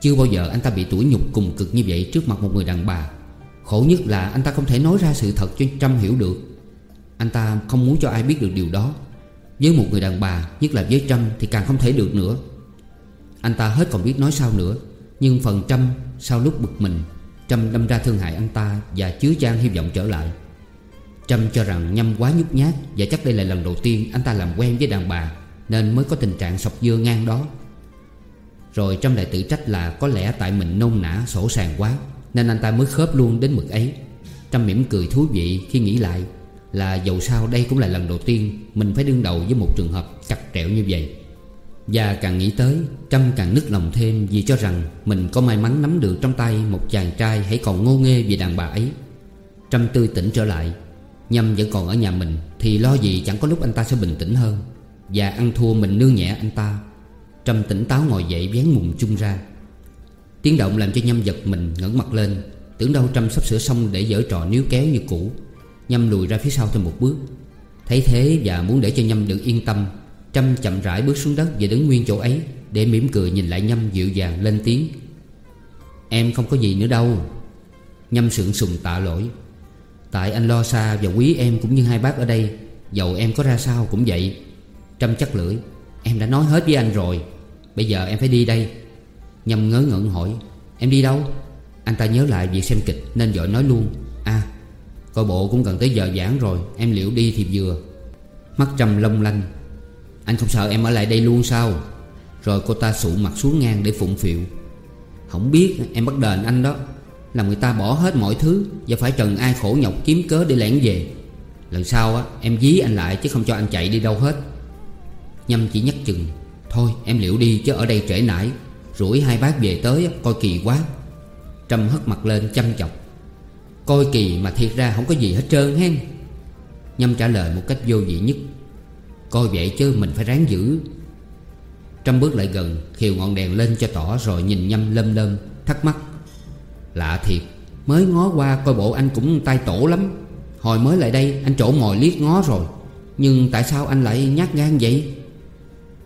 Chưa bao giờ anh ta bị tủi nhục cùng cực như vậy Trước mặt một người đàn bà. Khổ nhất là anh ta không thể nói ra sự thật cho Trâm hiểu được. Anh ta không muốn cho ai biết được điều đó. Với một người đàn bà, Nhất là với Trâm thì càng không thể được nữa. Anh ta hết còn biết nói sao nữa. Nhưng phần Trâm sau lúc bực mình, Trâm đâm ra thương hại anh ta Và chứa chan hy vọng trở lại. Trâm cho rằng Nhâm quá nhút nhát Và chắc đây là lần đầu tiên anh ta làm quen với đàn bà Nên mới có tình trạng sọc dưa ngang đó. Rồi Trâm lại tự trách là Có lẽ tại mình nôn nã, sổ sàng quá Nên anh ta mới khớp luôn đến mực ấy. Trâm mỉm cười thú vị khi nghĩ lại Là dầu sao đây cũng là lần đầu tiên Mình phải đương đầu với một trường hợp chặt trẹo như vậy và càng nghĩ tới, Trâm càng nức lòng thêm Vì cho rằng mình có may mắn nắm được trong tay Một chàng trai hãy còn ngô nghê vì đàn bà ấy. Trâm tươi tỉnh trở lại. Nhâm vẫn còn ở nhà mình Thì lo gì chẳng có lúc anh ta sẽ bình tĩnh hơn. Và ăn thua mình nương nhẹ anh ta. Trâm tỉnh táo ngồi dậy vén mùng chung ra. Tiếng động làm cho Nhâm giật mình ngẩng mặt lên. Tưởng đâu Trâm sắp sửa xong để dở trò níu kéo như cũ. Nhâm lùi ra phía sau thêm một bước. Thấy thế và muốn để cho Nhâm được yên tâm Trâm chậm rãi bước xuống đất và đứng nguyên chỗ ấy, Để mỉm cười nhìn lại Nhâm dịu dàng lên tiếng. Em không có gì nữa đâu. Nhâm sượng sùng tạ lỗi. Tại anh lo xa và quý em cũng như hai bác ở đây, Dầu em có ra sao cũng vậy. Trâm chắc lưỡi. Em đã nói hết với anh rồi. Bây giờ em phải đi đây. Nhâm ngớ ngẩn hỏi. Em đi đâu? Anh ta nhớ lại việc xem kịch nên vội nói luôn. À coi bộ cũng gần tới giờ giảng rồi, Em liệu đi thì vừa. Mắt Trâm long lanh. Anh không sợ em ở lại đây luôn sao? Rồi cô ta sụ mặt xuống ngang để phụng phịu Không biết em bắt đền anh đó, Làm người ta bỏ hết mọi thứ Và phải trần ai khổ nhọc kiếm cớ để lẻn về. Lần sau á, em dí anh lại chứ không cho anh chạy đi đâu hết. Nhâm chỉ nhắc chừng, Thôi, em liệu đi chứ ở đây trễ nải, Rủi hai bác về tới coi kỳ quá. Trâm hất mặt lên chăm chọc, Coi kỳ mà thiệt ra không có gì hết trơn hen. Nhâm trả lời một cách vô vị nhất Coi vậy chứ mình phải ráng giữ. Trâm bước lại gần, Khiều ngọn đèn lên cho tỏ Rồi nhìn Nhâm lâm lâm Thắc mắc. Lạ thiệt, Mới ngó qua coi bộ anh cũng tay tổ lắm. Hồi mới lại đây, anh trổ mồi liếc ngó rồi. Nhưng tại sao anh lại nhát gan vậy?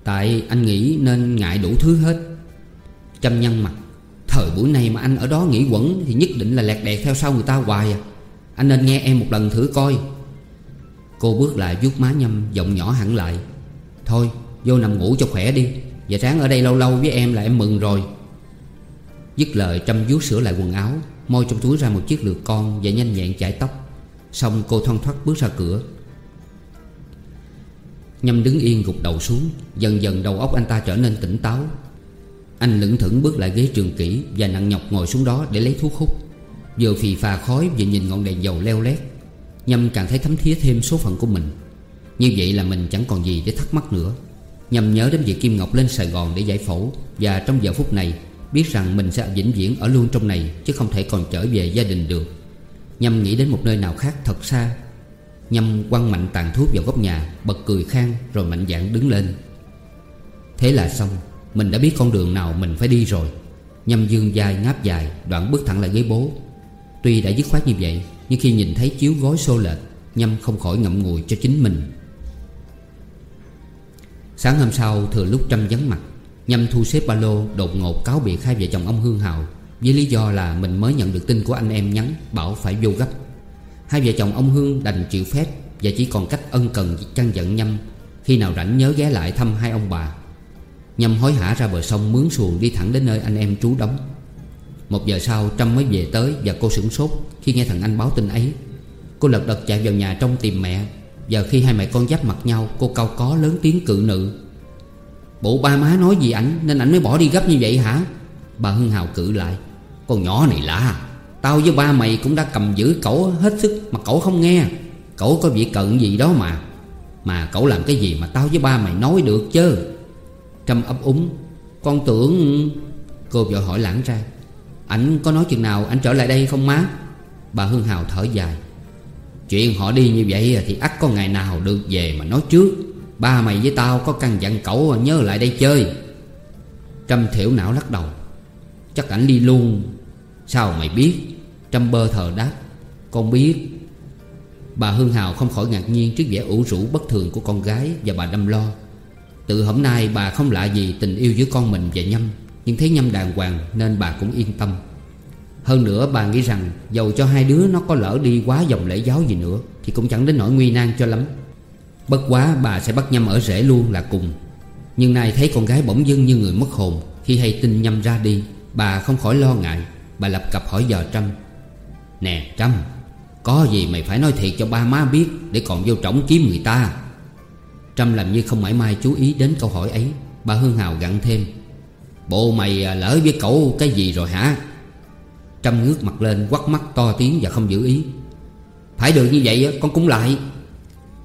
Tại anh nghĩ nên ngại đủ thứ hết. Trâm nhăn mặt. Thời buổi này mà anh ở đó nghĩ quẩn Thì nhất định là lẹt đẹt theo sau người ta hoài à. Anh nên nghe em một lần thử coi. Cô bước lại vuốt má nhâm, Giọng nhỏ hẳn lại. Thôi, vô nằm ngủ cho khỏe đi. Và sáng ở đây lâu lâu với em là em mừng rồi. Dứt lời, Trâm vuốt sửa lại quần áo Môi trong túi ra một chiếc lược con Và nhanh nhẹn chải tóc. Xong, cô thoăn thoắt bước ra cửa. Nhâm đứng yên gục đầu xuống, Dần dần đầu óc anh ta trở nên tỉnh táo. Anh lững thững bước lại ghế trường kỷ Và nặng nhọc ngồi xuống đó để lấy thuốc hút. Vừa phì phà khói vừa nhìn ngọn đèn dầu leo lét Nhâm càng thấy thấm thía thêm số phận của mình. Như vậy là mình chẳng còn gì để thắc mắc nữa. Nhâm nhớ đến việc Kim Ngọc lên Sài Gòn để giải phẫu, Và trong giờ phút này, Biết rằng mình sẽ vĩnh viễn ở luôn trong này, Chứ không thể còn trở về gia đình được. Nhâm nghĩ đến một nơi nào khác thật xa. Nhâm quăng mạnh tàn thuốc vào góc nhà, Bật cười khang, rồi mạnh dạn đứng lên. Thế là xong, Mình đã biết con đường nào mình phải đi rồi. Nhâm dương dài, ngáp dài, Đoạn bước thẳng lại ghế bố. Tuy đã dứt khoát như vậy, Nhưng khi nhìn thấy chiếu gối xô lệch, Nhâm không khỏi ngậm ngùi cho chính mình. Sáng hôm sau, thừa lúc Trâm vắng mặt, Nhâm thu xếp ba lô, đột ngột cáo biệt hai vợ chồng ông Hương Hào, Với lý do là mình mới nhận được tin của anh em nhắn, Bảo phải vô gấp. Hai vợ chồng ông Hương đành chịu phép Và chỉ còn cách ân cần chăn giận Nhâm, Khi nào rảnh nhớ ghé lại thăm hai ông bà. Nhâm hối hả ra bờ sông mướn xuồng đi thẳng đến nơi anh em trú đóng. Một giờ sau, Trâm mới về tới Và cô sửng sốt khi nghe thằng anh báo tin ấy. Cô lật đật chạy vào nhà trong tìm mẹ. Giờ khi hai mẹ con giáp mặt nhau, Cô cau có lớn tiếng cự nữ. Bộ ba má nói gì ảnh? Nên ảnh mới bỏ đi gấp như vậy hả? Bà Hưng Hào cự lại. Con nhỏ này lạ. Tao với ba mày cũng đã cầm giữ cậu hết sức Mà cậu không nghe. Cậu có việc cận gì đó mà. Mà cậu làm cái gì mà tao với ba mày nói được chứ? Trâm ấp úng. Con tưởng Cô vợ hỏi lãng ra. Ảnh có nói chừng nào anh trở lại đây không má? Bà Hương Hào thở dài. Chuyện họ đi như vậy thì ắt có ngày nào được về mà nói trước. Ba mày với tao có căn dặn cậu nhớ lại đây chơi. Trâm thiểu não lắc đầu. Chắc ảnh đi luôn. Sao mày biết? Trâm bơ thờ đáp. Con biết. Bà Hương Hào không khỏi ngạc nhiên trước vẻ ủ rũ bất thường của con gái Và bà đâm lo. Từ hôm nay bà không lạ gì tình yêu giữa con mình và Nhâm. Nhưng thấy Nhâm đàng hoàng nên bà cũng yên tâm. Hơn nữa bà nghĩ rằng Dầu cho hai đứa nó có lỡ đi quá dòng lễ giáo gì nữa Thì cũng chẳng đến nỗi nguy nan cho lắm. Bất quá bà sẽ bắt Nhâm ở rễ luôn là cùng. Nhưng nay thấy con gái bỗng dưng như người mất hồn, Khi hay tin Nhâm ra đi, Bà không khỏi lo ngại. Bà lập cập hỏi dò Trâm. Nè Trâm, Có gì mày phải nói thiệt cho ba má biết Để còn vô trỏng kiếm người ta. Trâm làm như không mãi mai chú ý đến câu hỏi ấy. Bà Hương Hào gặn thêm. Bộ mày à, lỡ với cậu cái gì rồi hả? Trâm ngước mặt lên quắt mắt to tiếng và không giữ ý. Phải được như vậy con cũng lại.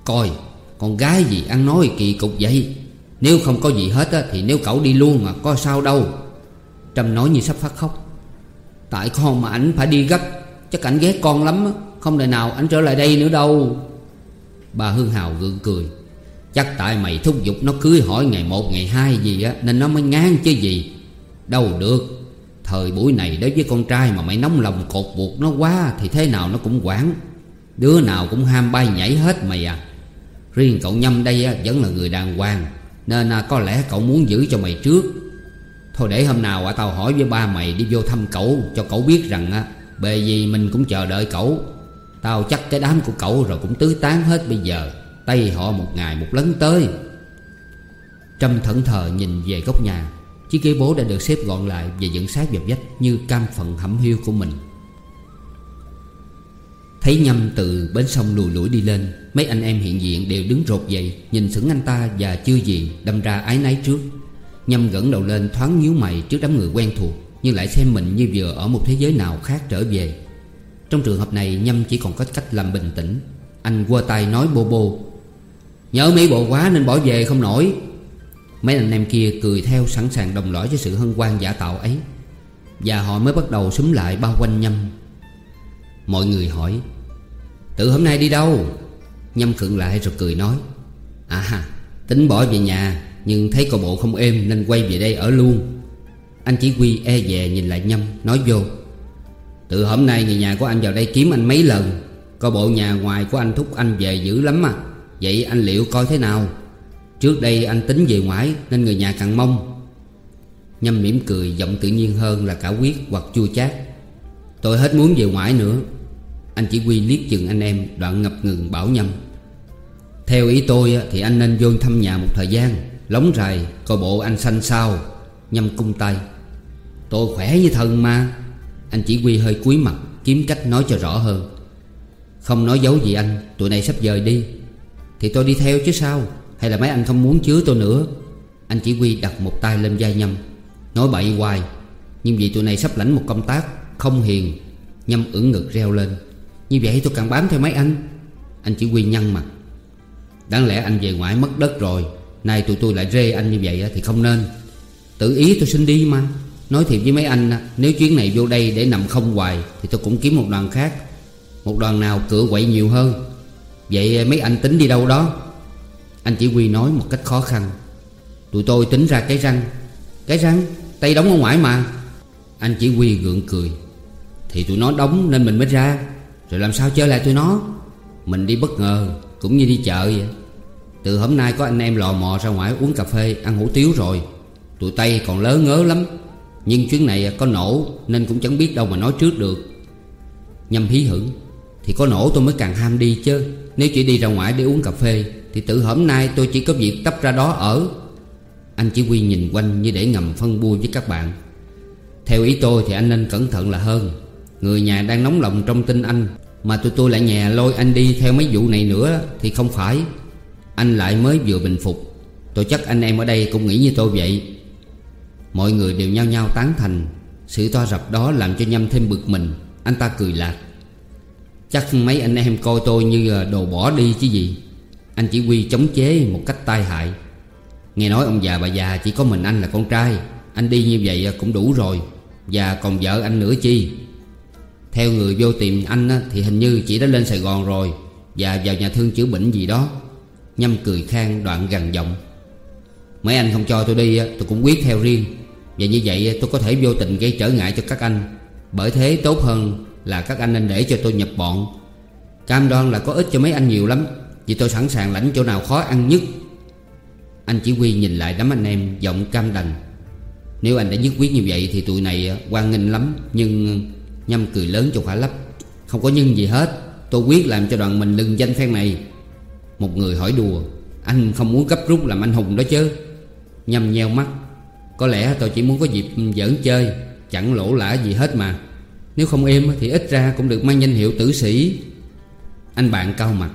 Coi, con gái gì ăn nói kỳ cục vậy? Nếu không có gì hết thì nếu cậu đi luôn mà có sao đâu. Trâm nói như sắp phát khóc. Tại con mà ảnh phải đi gấp, Chắc ảnh ghét con lắm Không đời nào ảnh trở lại đây nữa đâu. Bà Hương Hào gượng cười. Chắc tại mày thúc giục nó cưới hỏi ngày một ngày hai gì á Nên nó mới ngán chứ gì. Đâu được Thời buổi này đối với con trai mà mày nóng lòng cột buộc nó quá Thì thế nào nó cũng quản. Đứa nào cũng ham bay nhảy hết mày à. Riêng cậu Nhâm đây vẫn là người đàng hoàng Nên à, có lẽ cậu muốn giữ cho mày trước. Thôi để hôm nào à, tao hỏi với ba mày đi vô thăm cậu Cho cậu biết rằng á Bề gì mình cũng chờ đợi cậu. Tao chắc cái đám của cậu rồi cũng tứ tán hết bây giờ. Tay họ một ngày một lấn tới. Trâm thẫn thờ nhìn về góc nhà. Chiếc ghế bố đã được xếp gọn lại Và dựng sát vào vách như cam phận hẩm hiu của mình. Thấy Nhâm từ bến sông lùi lũi đi lên, Mấy anh em hiện diện đều đứng rột dậy, Nhìn sững anh ta và chưa gì Đâm ra ái náy trước. Nhâm gẫn đầu lên thoáng nhíu mày trước đám người quen thuộc, Nhưng lại xem mình như vừa ở một thế giới nào khác trở về. Trong trường hợp này, Nhâm chỉ còn có cách làm bình tĩnh. Anh quơ tay nói bô bô Nhớ mỹ bộ quá nên bỏ về không nổi. Mấy anh em kia cười theo sẵn sàng đồng lõi cho sự hân hoan giả tạo ấy. Và họ mới bắt đầu súng lại bao quanh Nhâm. Mọi người hỏi tự hôm nay đi đâu? Nhâm khựng lại rồi cười nói À ha, tính bỏ về nhà, Nhưng thấy cô bộ không êm nên quay về đây ở luôn. Anh chỉ huy e dè nhìn lại Nhâm, Nói vô, Từ hôm nay người nhà của anh vào đây kiếm anh mấy lần cô bộ nhà ngoài của anh thúc anh về dữ lắm à. Vậy anh liệu coi thế nào? Trước đây anh tính về ngoại Nên người nhà càng mong. Nhâm mỉm cười, giọng tự nhiên hơn là cả quyết hoặc chua chát. Tôi hết muốn về ngoại nữa. Anh chỉ quy liếc chừng anh em, Đoạn ngập ngừng bảo Nhâm. Theo ý tôi thì anh nên vô thăm nhà một thời gian, Lóng rài, Coi bộ anh xanh sao. Nhâm cung tay. Tôi khỏe như thần mà. Anh chỉ quy hơi cúi mặt, Kiếm cách nói cho rõ hơn. Không nói giấu gì anh, Tụi này sắp dời đi. Thì tôi đi theo chứ sao? Hay là mấy anh không muốn chứa tôi nữa? Anh chỉ huy đặt một tay lên vai Nhâm, Nói bậy hoài. Nhưng vì tụi này sắp lãnh một công tác Không hiền, Nhâm ưỡn ngực reo lên. Như vậy tôi càng bám theo mấy anh. Anh chỉ huy nhăn mặt. Đáng lẽ anh về ngoại mất đất rồi, Nay tụi tôi lại rê anh như vậy thì không nên. Tự ý tôi xin đi mà. Nói thiệt với mấy anh Nếu chuyến này vô đây để nằm không hoài Thì tôi cũng kiếm một đoàn khác. Một đoàn nào cửa quậy nhiều hơn. Vậy mấy anh tính đi đâu đó? Anh chỉ huy nói một cách khó khăn. Tụi tôi tính ra cái răng. Cái răng? Tay đóng ở ngoài mà. Anh chỉ huy gượng cười. Thì tụi nó đóng nên mình mới ra. Rồi làm sao chơi lại tụi nó? Mình đi bất ngờ, Cũng như đi chợ vậy. Từ hôm nay có anh em lò mò ra ngoài uống cà phê, Ăn hủ tiếu rồi. Tụi Tây còn lớn ngớ lắm. Nhưng chuyến này có nổ, Nên cũng chẳng biết đâu mà nói trước được. Nhâm hí hửng. Thì có nổ tôi mới càng ham đi chứ. Nếu chỉ đi ra ngoài để uống cà phê, Thì tự hôm nay tôi chỉ có việc tấp ra đó ở. Anh chỉ huy nhìn quanh như để ngầm phân bua với các bạn. Theo ý tôi thì anh nên cẩn thận là hơn. Người nhà đang nóng lòng trong tin anh, Mà tụi tôi lại nhà lôi anh đi theo mấy vụ này nữa Thì không phải. Anh lại mới vừa bình phục. Tôi chắc anh em ở đây cũng nghĩ như tôi vậy. Mọi người đều nhao nhao tán thành. Sự to rập đó làm cho Nhâm thêm bực mình. Anh ta cười lạc. Chắc mấy anh em coi tôi như ờ, đồ bỏ đi chứ gì. Anh chỉ huy chống chế một cách tai hại. Nghe nói ông già bà già chỉ có mình anh là con trai. Anh đi như vậy ờ, cũng đủ rồi. Và còn vợ anh nữa chi? Theo người vô tìm anh ờ, thì hình như chỉ đã lên Sài Gòn rồi. Và vào nhà thương chữa bệnh gì đó. Nhâm cười khang đoạn gần giọng. Mấy anh không cho tôi đi tôi cũng quyết theo riêng. Và như vậy tôi có thể vô tình gây trở ngại cho các anh. Bởi thế tốt hơn là các anh nên để cho tôi nhập bọn. Cam đoan là có ích cho mấy anh nhiều lắm, Vì tôi sẵn sàng lãnh chỗ nào khó ăn nhất. Anh chỉ huy nhìn lại đám anh em giọng cam đành. Nếu anh đã nhất quyết như vậy thì tụi này à, quan nghênh lắm, Nhưng à, Nhâm cười lớn cho khỏa lấp. Không có nhân gì hết, Tôi quyết làm cho đoàn mình lừng danh phen này. Một người hỏi đùa, Anh không muốn gấp rút làm anh hùng đó chứ. Nhâm nheo mắt, Có lẽ tôi chỉ muốn có dịp giỡn chơi, Chẳng lỗ lã gì hết mà. Nếu không êm thì ít ra cũng được mang danh hiệu tử sĩ. Anh bạn cao mặt.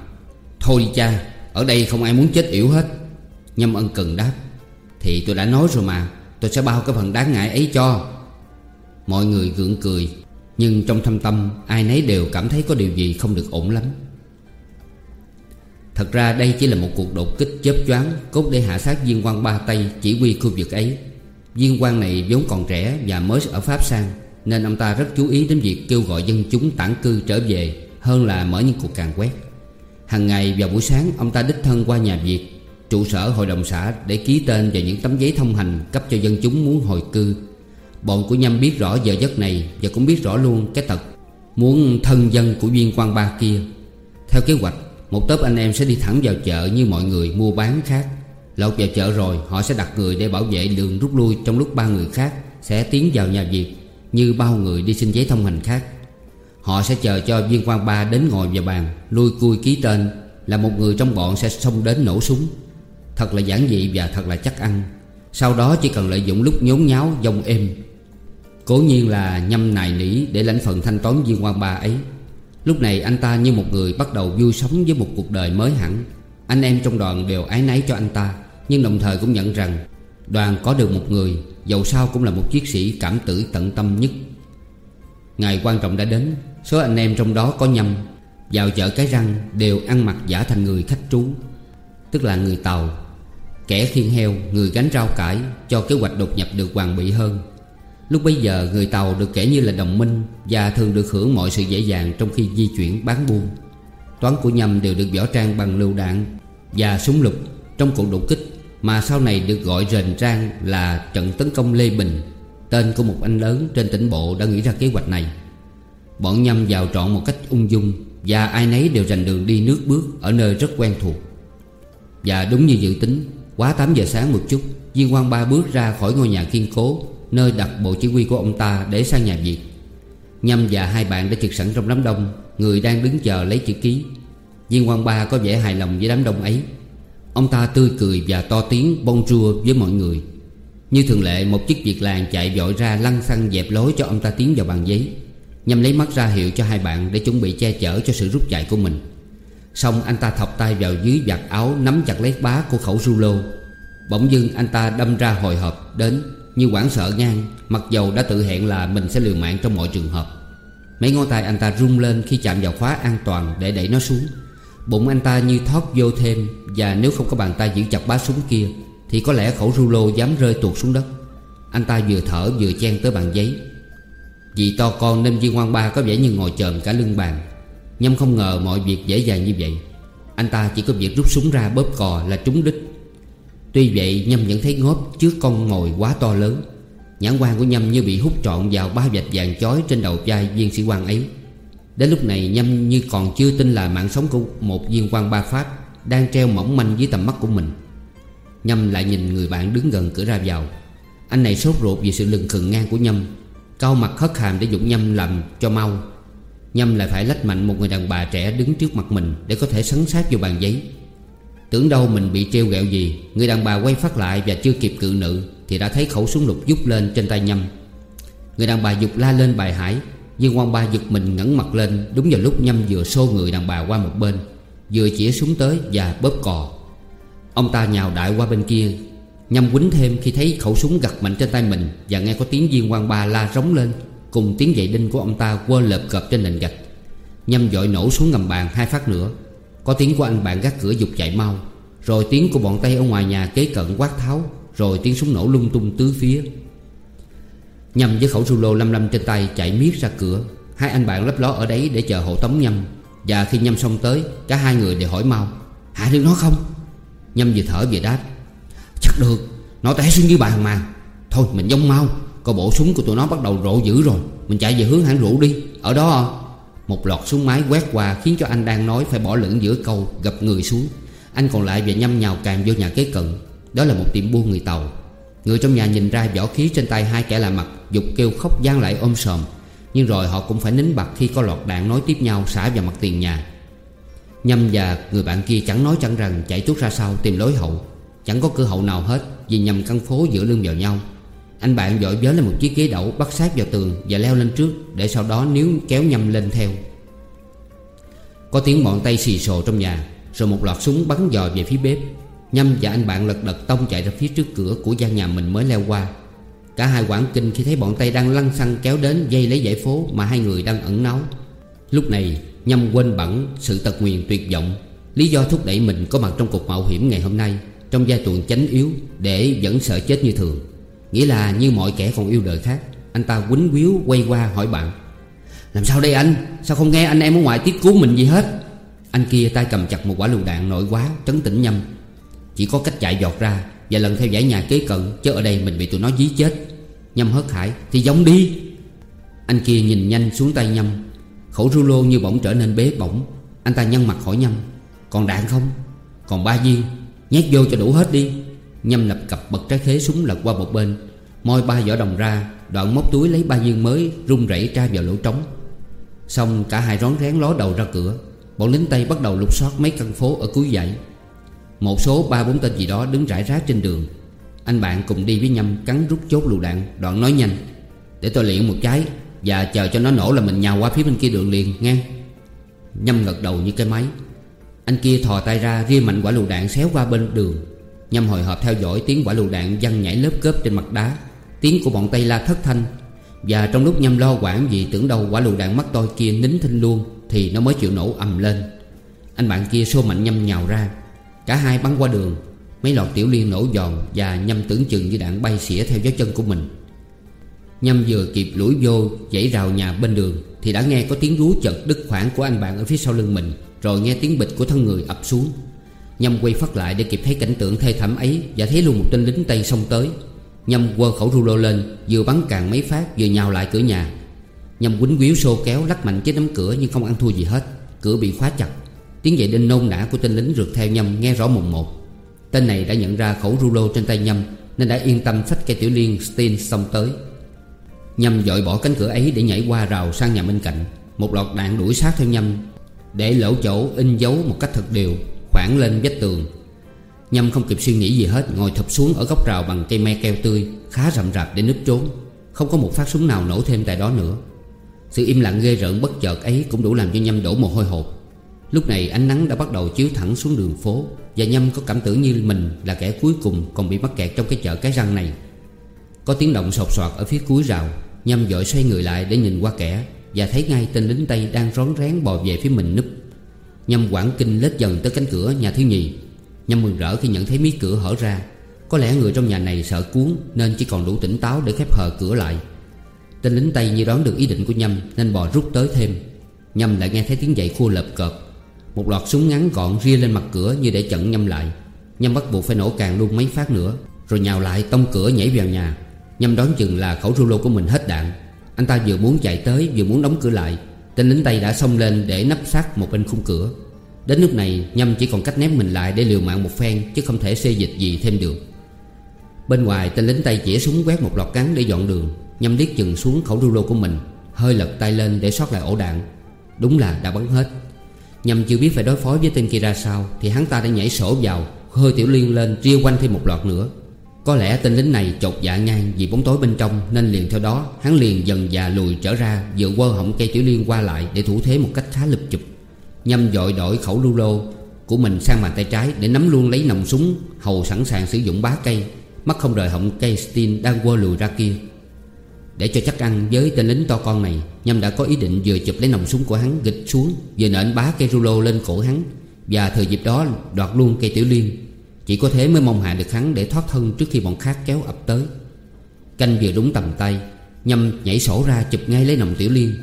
Thôi đi cha, Ở đây không ai muốn chết yểu hết. Nhâm ân cần đáp. Thì tôi đã nói rồi mà, Tôi sẽ bao cái phần đáng ngại ấy cho. Mọi người gượng cười, Nhưng trong thâm tâm, Ai nấy đều cảm thấy có điều gì không được ổn lắm. Thật ra đây chỉ là một cuộc đột kích chớp choáng, Cốt để hạ sát viên quan ba Tây chỉ huy khu vực ấy. Viên quan này vốn còn trẻ và mới ở Pháp sang. Nên ông ta rất chú ý đến việc kêu gọi dân chúng tản cư trở về, Hơn là mở những cuộc càn quét. Hằng ngày vào buổi sáng, ông ta đích thân qua nhà Việt, Trụ sở hội đồng xã để ký tên vào những tấm giấy thông hành Cấp cho dân chúng muốn hồi cư. Bọn của Nhâm biết rõ giờ giấc này Và cũng biết rõ luôn cái tật Muốn thân dân của viên quan ba kia. Theo kế hoạch, Một tớp anh em sẽ đi thẳng vào chợ như mọi người mua bán khác. Lột vào chợ rồi, Họ sẽ đặt người để bảo vệ đường rút lui Trong lúc ba người khác sẽ tiến vào nhà Việt. Như bao người đi xin giấy thông hành khác. Họ sẽ chờ cho viên quan ba đến ngồi vào bàn Lui cui ký tên Là một người trong bọn sẽ xông đến nổ súng. Thật là giản dị và thật là chắc ăn. Sau đó chỉ cần lợi dụng lúc nhốn nháo, dông êm. Cố nhiên là nhâm nài nỉ để lãnh phần thanh toán viên quan ba ấy. Lúc này anh ta như một người bắt đầu vui sống với một cuộc đời mới hẳn. Anh em trong đoàn đều ái náy cho anh ta, Nhưng đồng thời cũng nhận rằng Đoàn có được một người Dầu sao cũng là một chiến sĩ cảm tử tận tâm nhất. Ngày quan trọng đã đến Số anh em trong đó có nhâm Vào chợ cái răng đều ăn mặc giả thành người khách trú Tức là người Tàu. Kẻ khiên heo, người gánh rau cải Cho kế hoạch đột nhập được hoàn bị hơn. Lúc bấy giờ người Tàu được kể như là đồng minh Và thường được hưởng mọi sự dễ dàng trong khi di chuyển bán buôn. Toán của nhâm đều được võ trang bằng lựu đạn Và súng lục trong cuộc đột kích. Mà sau này được gọi rền rang là trận tấn công Lê Bình, Tên của một anh lớn trên tỉnh bộ đã nghĩ ra kế hoạch này. Bọn nhâm vào trọn một cách ung dung Và ai nấy đều rành đường đi nước bước Ở nơi rất quen thuộc. Và đúng như dự tính, Quá 8 giờ sáng một chút Viên Quang ba bước ra khỏi ngôi nhà kiên cố, Nơi đặt bộ chỉ huy của ông ta để sang nhà Việt. Nhâm và hai bạn đã trực sẵn trong đám đông, Người đang đứng chờ lấy chữ ký. Viên Quang ba có vẻ hài lòng với đám đông ấy. Ông ta tươi cười và to tiếng bonjour với mọi người. Như thường lệ, một chiếc việc làng chạy vội ra lăn xăng dẹp lối cho ông ta tiến vào bàn giấy nhằm lấy mắt ra hiệu cho hai bạn để chuẩn bị che chở cho sự rút chạy của mình. Xong, anh ta thọc tay vào dưới vạt áo nắm chặt lấy bá của khẩu rulo. Bỗng dưng, anh ta đâm ra hồi hộp đến, Như quảng sợ ngang, Mặc dầu đã tự hẹn là mình sẽ liều mạng trong mọi trường hợp. Mấy ngón tay anh ta rung lên khi chạm vào khóa an toàn để đẩy nó xuống. Bụng anh ta như thoát vô thêm, Và nếu không có bàn tay giữ chặt bá súng kia, Thì có lẽ khẩu rulo dám rơi tuột xuống đất. Anh ta vừa thở vừa chen tới bàn giấy. Vì to con nên viên quan ba có vẻ như ngồi chồm cả lưng bàn. Nhâm không ngờ mọi việc dễ dàng như vậy. Anh ta chỉ có việc rút súng ra bóp cò là trúng đích. Tuy vậy, Nhâm vẫn thấy ngóp trước con mồi quá to lớn. Nhãn quan của Nhâm như bị hút trọn vào ba vạch vàng chói trên đầu vai viên sĩ quan ấy. Đến lúc này Nhâm như còn chưa tin là mạng sống của một viên quan ba Pháp Đang treo mỏng manh dưới tầm mắt của mình. Nhâm lại nhìn người bạn đứng gần cửa ra vào. Anh này sốt ruột vì sự lừng khừng ngang của Nhâm Cao mặt hất hàm để dụng Nhâm làm cho mau. Nhâm lại phải lách mạnh một người đàn bà trẻ đứng trước mặt mình Để có thể sấn sát vô bàn giấy. Tưởng đâu mình bị treo gẹo gì, Người đàn bà quay phát lại và chưa kịp cự nữ Thì đã thấy khẩu súng lục giúp lên trên tay Nhâm. Người đàn bà dục la lên bài hải Viên quan ba giật mình ngẩng mặt lên Đúng vào lúc Nhâm vừa xô người đàn bà qua một bên, Vừa chĩa súng tới và bóp cò. Ông ta nhào đại qua bên kia. Nhâm quýnh thêm khi thấy khẩu súng gặt mạnh trên tay mình Và nghe có tiếng viên quan ba la rống lên Cùng tiếng dậy đinh của ông ta quơ lợp cập trên nền gạch. Nhâm dội nổ xuống ngầm bàn hai phát nữa. Có tiếng của anh bạn gác cửa dục chạy mau, Rồi tiếng của bọn Tây ở ngoài nhà kế cận quát tháo, Rồi tiếng súng nổ lung tung tứ phía. Nhâm với khẩu rulo lăm lăm trên tay chạy miết ra cửa. Hai anh bạn lấp ló ở đấy để chờ hộ tống Nhâm. Và khi Nhâm xong tới, Cả hai người đều hỏi mau, Hạ được nó không? Nhâm vừa thở vừa đáp, Chắc được, Nó té xuống dưới bàn mà. Thôi, mình giống mau Coi bộ súng của tụi nó bắt đầu rộ dữ rồi. Mình chạy về hướng hãng rượu đi, Ở đó. Một loạt súng máy quét qua Khiến cho anh đang nói phải bỏ lửng giữa câu Gặp người xuống. Anh còn lại về nhâm nhào càng vô nhà kế cận. Đó là một tiệm buôn người Tàu. Người trong nhà nhìn ra vỏ khí trên tay hai kẻ lạ mặt, Dục kêu khóc gian lại ôm sòm. Nhưng rồi họ cũng phải nín bặt khi có loạt đạn nói tiếp nhau xả vào mặt tiền nhà. Nhâm và người bạn kia chẳng nói chẳng rằng, chạy tuốt ra sau tìm lối hậu. Chẳng có cửa hậu nào hết, Vì nhầm căn phố giữa lưng vào nhau. Anh bạn vội vớ lên một chiếc ghế đẩu, bắt sát vào tường Và leo lên trước, Để sau đó níu kéo nhâm lên theo. Có tiếng bọn tay xì xồ trong nhà, Rồi một loạt súng bắn dò về phía bếp. Nhâm và anh bạn lật đật tông chạy ra phía trước cửa Của gian nhà mình mới leo qua. Cả hai quảng kinh khi thấy bọn Tây đang lăn xăng kéo đến Dây lấy giải phố mà hai người đang ẩn náu. Lúc này, Nhâm quên bẵng sự tật nguyền tuyệt vọng, Lý do thúc đẩy mình có mặt trong cuộc mạo hiểm ngày hôm nay, Trong giai tuần chánh yếu Để vẫn sợ chết như thường. Nghĩa là như mọi kẻ còn yêu đời khác, Anh ta quýnh quýu quay qua hỏi bạn, Làm sao đây anh? Sao không nghe anh em ở ngoài tiếp cứu mình gì hết? Anh kia tay cầm chặt một quả lựu đạn nội quá, Trấn tĩnh nhâm. Chỉ có cách chạy giọt ra Và lần theo dãy nhà kế cận Chứ ở đây mình bị tụi nó dí chết. Nhâm hớt hải, Thì giống đi. Anh kia nhìn nhanh xuống tay Nhâm. Khẩu rulo như bỗng trở nên bế bỏng Anh ta nhăn mặt hỏi Nhâm, Còn đạn không? Còn ba viên? Nhét vô cho đủ hết đi. Nhâm lập cập bật trái khế súng lật qua một bên. Moi ba vỏ đồng ra, Đoạn móc túi lấy ba viên mới Rung rẩy tra vào lỗ trống. Xong cả hai rón rén ló đầu ra cửa. Bọn lính Tây bắt đầu lục soát mấy căn phố ở cuối dãy. Một số ba bốn tên gì đó đứng rải rác trên đường. Anh bạn cùng đi với Nhâm cắn rút chốt lựu đạn, Đoạn nói nhanh. Để tôi luyện một trái Và chờ cho nó nổ là mình nhào qua phía bên kia đường liền, nghe. Nhâm gật đầu như cái máy. Anh kia thò tay ra ria mạnh quả lựu đạn xéo qua bên đường. Nhâm hồi hộp theo dõi tiếng quả lựu đạn văng nhảy lớp cớp trên mặt đá. Tiếng của bọn Tây La thất thanh. Và trong lúc Nhâm lo quản vì tưởng đâu quả lựu đạn mắt tôi kia nín thinh luôn, Thì nó mới chịu nổ ầm lên. Anh bạn kia xô mạnh Nhâm nhào ra. Cả hai bắn qua đường, Mấy lọt tiểu liên nổ giòn Và Nhâm tưởng chừng như đạn bay xỉa theo gió chân của mình. Nhâm vừa kịp lũi vô dãy rào nhà bên đường Thì đã nghe có tiếng rú chật đứt khoảng của anh bạn ở phía sau lưng mình, Rồi nghe tiếng bịch của thân người ập xuống. Nhâm quay phát lại để kịp thấy cảnh tượng thê thảm ấy Và thấy luôn một tên lính Tây xông tới. Nhâm quơ khẩu rulo lên, Vừa bắn càng mấy phát vừa nhào lại cửa nhà. Nhâm quýnh quýu xô kéo lắc mạnh chiếc nắm cửa Nhưng không ăn thua gì hết, Cửa bị khóa chặt. Tiếng dậy đinh nôn nã của tên lính rượt theo Nhâm nghe rõ mồn một. Tên này đã nhận ra khẩu rulo trên tay Nhâm, Nên đã yên tâm xách cây tiểu liên Steen xông tới. Nhâm dội bỏ cánh cửa ấy để nhảy qua rào sang nhà bên cạnh. Một loạt đạn đuổi sát theo Nhâm, Để lỗ chỗ in dấu một cách thật đều, Khoảng lên vách tường. Nhâm không kịp suy nghĩ gì hết, Ngồi thập xuống ở góc rào bằng cây me keo tươi, Khá rậm rạp để núp trốn. Không có một phát súng nào nổ thêm tại đó nữa. Sự im lặng ghê rợn bất chợt ấy Cũng đủ làm cho Nhâm đổ mồ hôi hột. Lúc này ánh nắng đã bắt đầu chiếu thẳng xuống đường phố Và Nhâm có cảm tưởng như mình là kẻ cuối cùng Còn bị mắc kẹt trong cái chợ cái răng này. Có tiếng động sột soạt ở phía cuối rào, Nhâm vội xoay người lại để nhìn qua kẻ Và thấy ngay tên lính Tây đang rón rén bò về phía mình núp. Nhâm quảng kinh lết dần tới cánh cửa nhà thiếu nhì. Nhâm mừng rỡ khi nhận thấy mí cửa hở ra. Có lẽ người trong nhà này sợ cuốn Nên chỉ còn đủ tỉnh táo để khép hờ cửa lại. Tên lính Tây như đoán được ý định của Nhâm Nên bò rút tới thêm. Nhâm lại nghe thấy tiếng dậy khua lợp cợp. Một loạt súng ngắn gọn ria lên mặt cửa Như để chặn Nhâm lại. Nhâm bắt buộc phải nổ càng luôn mấy phát nữa, Rồi nhào lại tông cửa nhảy vào nhà. Nhâm đoán chừng là khẩu rulo của mình hết đạn. Anh ta vừa muốn chạy tới, vừa muốn đóng cửa lại. Tên lính Tây đã xông lên để nắp sát một bên khung cửa. Đến lúc này, Nhâm chỉ còn cách ném mình lại để liều mạng một phen, Chứ không thể xê dịch gì thêm được. Bên ngoài, tên lính Tây chĩa súng quét một loạt cắn để dọn đường. Nhâm liếc chừng xuống khẩu rulo của mình, Hơi lật tay lên để sót lại ổ đạn. Đúng là đã bắn hết. Nhâm chưa biết phải đối phó với tên kia ra sao, Thì hắn ta đã nhảy sổ vào Hơi tiểu liên lên ria quanh thêm một loạt nữa. Có lẽ tên lính này chột dạ ngang Vì bóng tối bên trong, Nên liền theo đó, Hắn liền dần già lùi trở ra Dựa quơ họng cây tiểu liên qua lại Để thủ thế một cách khá lụp chụp. Nhâm dội đổi khẩu lưu lô Của mình sang bàn tay trái Để nắm luôn lấy nòng súng, Hầu sẵn sàng sử dụng bá cây. Mắt không rời họng cây Steen đang quơ lùi ra kia. Để cho chắc ăn với tên lính to con này Nhâm đã có ý định vừa chụp lấy nòng súng của hắn Gịch xuống, Vừa nện bá cây rulo lên cổ hắn. Và thời dịp đó, đoạt luôn cây tiểu liên. Chỉ có thế mới mong hạ được hắn Để thoát thân trước khi bọn khác kéo ập tới. Canh vừa đúng tầm tay, Nhâm nhảy sổ ra chụp ngay lấy nòng tiểu liên.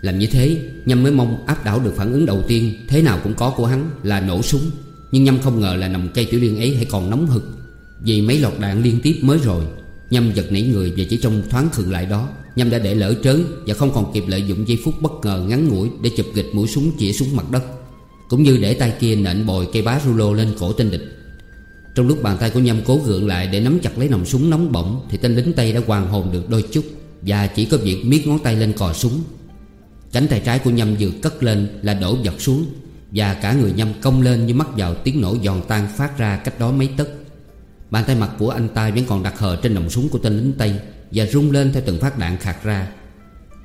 Làm như thế, Nhâm mới mong áp đảo được phản ứng đầu tiên, Thế nào cũng có của hắn là nổ súng. Nhưng Nhâm không ngờ là nòng cây tiểu liên ấy hãy còn nóng hực. Vì mấy lọt đạn liên tiếp mới rồi, Nhâm giật nảy người và chỉ trong thoáng khựng lại đó. Nhâm đã để lỡ trớn Và không còn kịp lợi dụng giây phút bất ngờ ngắn ngủi Để chụp gịch mũi súng chĩa xuống mặt đất. Cũng như để tay kia nện bồi cây bá rulo lên cổ tên địch. Trong lúc bàn tay của Nhâm cố gượng lại để nắm chặt lấy nòng súng nóng bỏng, Thì tên lính Tây đã hoàn hồn được đôi chút Và chỉ có việc miết ngón tay lên cò súng. Cánh tay trái của Nhâm vừa cất lên là đổ giật xuống Và cả người Nhâm cong lên như mắc vào tiếng nổ giòn tan phát ra cách đó mấy tấc. Bàn tay mặt của anh ta vẫn còn đặt hờ trên nòng súng của tên lính Tây. Và rung lên theo từng phát đạn khạc ra.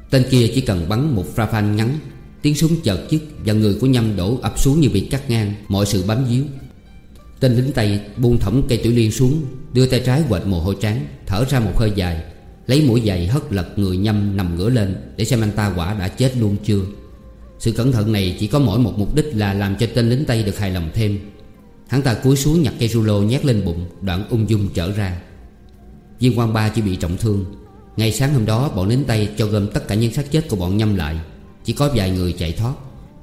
Tên kia chỉ cần bắn một pha phanh ngắn, Tiếng súng chợt chứt Và người của Nhâm đổ ập xuống như bị cắt ngang, Mọi sự bám díu Tên lính Tây buông thõng cây tiểu liên xuống, Đưa tay trái quệt mồ hôi trán Thở ra một hơi dài, Lấy mũi giày hất lật người nhâm nằm ngửa lên Để xem anh ta quả đã chết luôn chưa. Sự cẩn thận này chỉ có mỗi một mục đích là Làm cho tên lính Tây được hài lòng thêm. Hắn ta cúi xuống nhặt cây rulo nhét lên bụng, Đoạn ung dung trở ra. Viên quan ba chỉ bị trọng thương. Ngày sáng hôm đó, bọn lính Tây cho gom tất cả những xác chết của bọn nhâm lại. Chỉ có vài người chạy thoát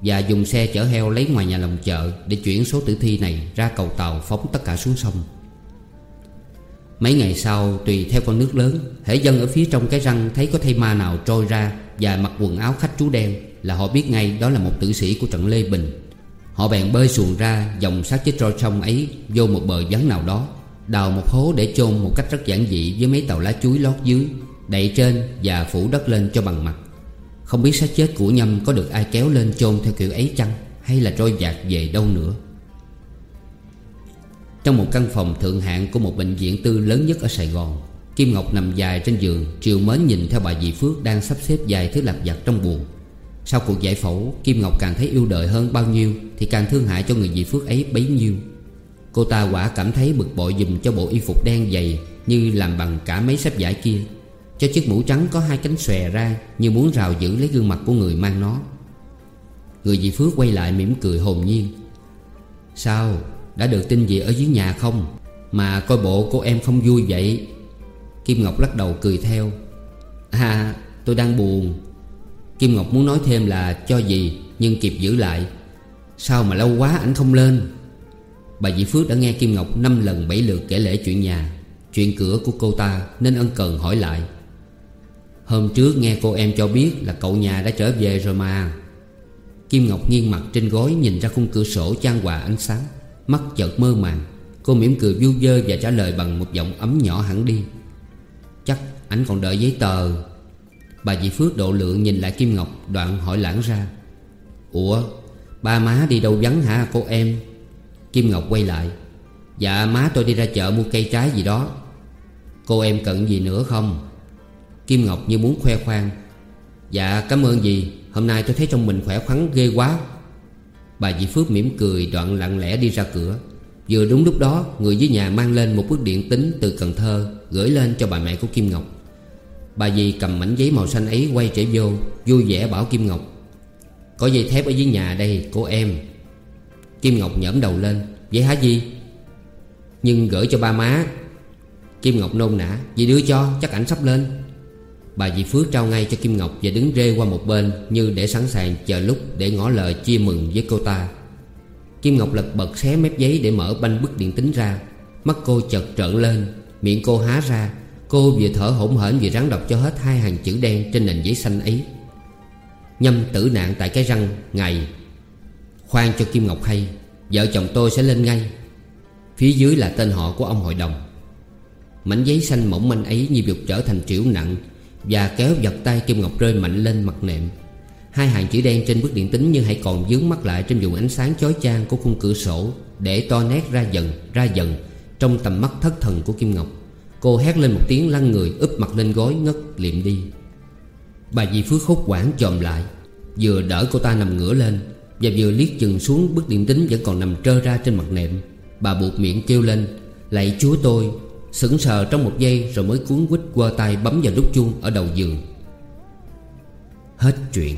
Và dùng xe chở heo lấy ngoài nhà lòng chợ Để chuyển số tử thi này ra cầu tàu phóng tất cả xuống sông. Mấy ngày sau, tùy theo con nước lớn, Hễ dân ở phía trong cái răng thấy có thây ma nào trôi ra Và mặc quần áo khách chú đen Là họ biết ngay đó là một tử sĩ của trận Lê Bình. Họ bèn bơi xuồng ra, Dòng xác chết trôi sông ấy Vô một bờ vắng nào đó. Đào một hố để chôn một cách rất giản dị Với mấy tàu lá chuối lót dưới, Đậy trên và phủ đất lên cho bằng mặt. Không biết xác chết của Nhâm có được ai kéo lên chôn theo kiểu ấy chăng, Hay là trôi dạt về đâu nữa. Trong một căn phòng thượng hạng của một bệnh viện tư lớn nhất ở Sài Gòn, Kim Ngọc nằm dài trên giường, Triều mến nhìn theo bà dì Phước đang sắp xếp vài thứ lặt vặt trong buồn Sau cuộc giải phẫu, Kim Ngọc càng thấy yêu đời hơn bao nhiêu Thì càng thương hại cho người dì Phước ấy bấy nhiêu. Cô ta quả cảm thấy bực bội dùm cho bộ y phục đen dày Như làm bằng cả mấy sắp giải kia. Cho chiếc mũ trắng có hai cánh xòe ra Như muốn rào giữ lấy gương mặt của người mang nó. Người dì Phước quay lại mỉm cười hồn nhiên. Sao? Đã được tin gì ở dưới nhà không? Mà coi bộ cô em không vui vậy? Kim Ngọc lắc đầu cười theo. À tôi đang buồn. Kim Ngọc muốn nói thêm là cho gì? Nhưng kịp giữ lại. Sao mà lâu quá ảnh không lên? Bà dì Phước đã nghe Kim Ngọc năm lần bảy lượt kể lễ chuyện nhà, Chuyện cửa của cô ta Nên ân cần hỏi lại. Hôm trước nghe cô em cho biết Là cậu nhà đã trở về rồi mà. Kim Ngọc nghiêng mặt trên gối Nhìn ra khung cửa sổ chan hòa ánh sáng, Mắt chợt mơ màng. Cô mỉm cười vui vơ và trả lời bằng một giọng ấm nhỏ hẳn đi. Chắc anh còn đợi giấy tờ. Bà dì Phước độ lượng nhìn lại Kim Ngọc Đoạn hỏi lãng ra. Ủa, ba má đi đâu vắng hả cô em? Kim Ngọc quay lại. Dạ má tôi đi ra chợ mua cây trái gì đó. Cô em cần gì nữa không? Kim Ngọc như muốn khoe khoang. Dạ cảm ơn gì Hôm nay tôi thấy trong mình khỏe khoắn ghê quá. Bà dì Phước mỉm cười, đoạn lặng lẽ đi ra cửa. Vừa đúng lúc đó, Người dưới nhà mang lên một bức điện tính từ Cần Thơ, Gửi lên cho bà mẹ của Kim Ngọc. Bà dì cầm mảnh giấy màu xanh ấy quay trở vô, Vui vẻ bảo Kim Ngọc, Có dây thép ở dưới nhà đây, cô em. Kim Ngọc nhẫm đầu lên, Vậy hả gì Nhưng gửi cho ba má, Kim Ngọc nôn nã Dì đưa cho, chắc ảnh sắp lên. Bà dì Phước trao ngay cho Kim Ngọc Và đứng rê qua một bên Như để sẵn sàng chờ lúc để ngỏ lời chia mừng với cô ta. Kim Ngọc lật bật xé mép giấy để mở banh bức điện tính ra. Mắt cô chợt trợn lên, Miệng cô há ra. Cô vừa thở hổn hển vừa ráng đọc cho hết hai hàng chữ đen trên nền giấy xanh ấy. Nhâm tử nạn tại cái răng ngày Khoan cho Kim Ngọc hay Vợ chồng tôi sẽ lên ngay. Phía dưới là tên họ của ông hội đồng. Mảnh giấy xanh mỏng manh ấy như dục trở thành triểu nặng Và kéo giật tay Kim Ngọc rơi mạnh lên mặt nệm. Hai hàng chữ đen trên bức điện tính như hãy còn dướng mắt lại Trên vùng ánh sáng chói chang của khung cửa sổ Để to nét ra dần, ra dần Trong tầm mắt thất thần của Kim Ngọc. Cô hét lên một tiếng lăn người úp mặt lên gối ngất liệm đi. Bà dì Phước hốt quảng chồm lại Vừa đỡ cô ta nằm ngửa lên và vừa liếc chừng xuống bức điện tính vẫn còn nằm trơ ra trên mặt nệm. Bà buộc miệng kêu lên, Lạy chúa tôi. Sững sờ trong một giây rồi mới cuốn quýt qua tay bấm vào nút chuông ở đầu giường. Hết chuyện.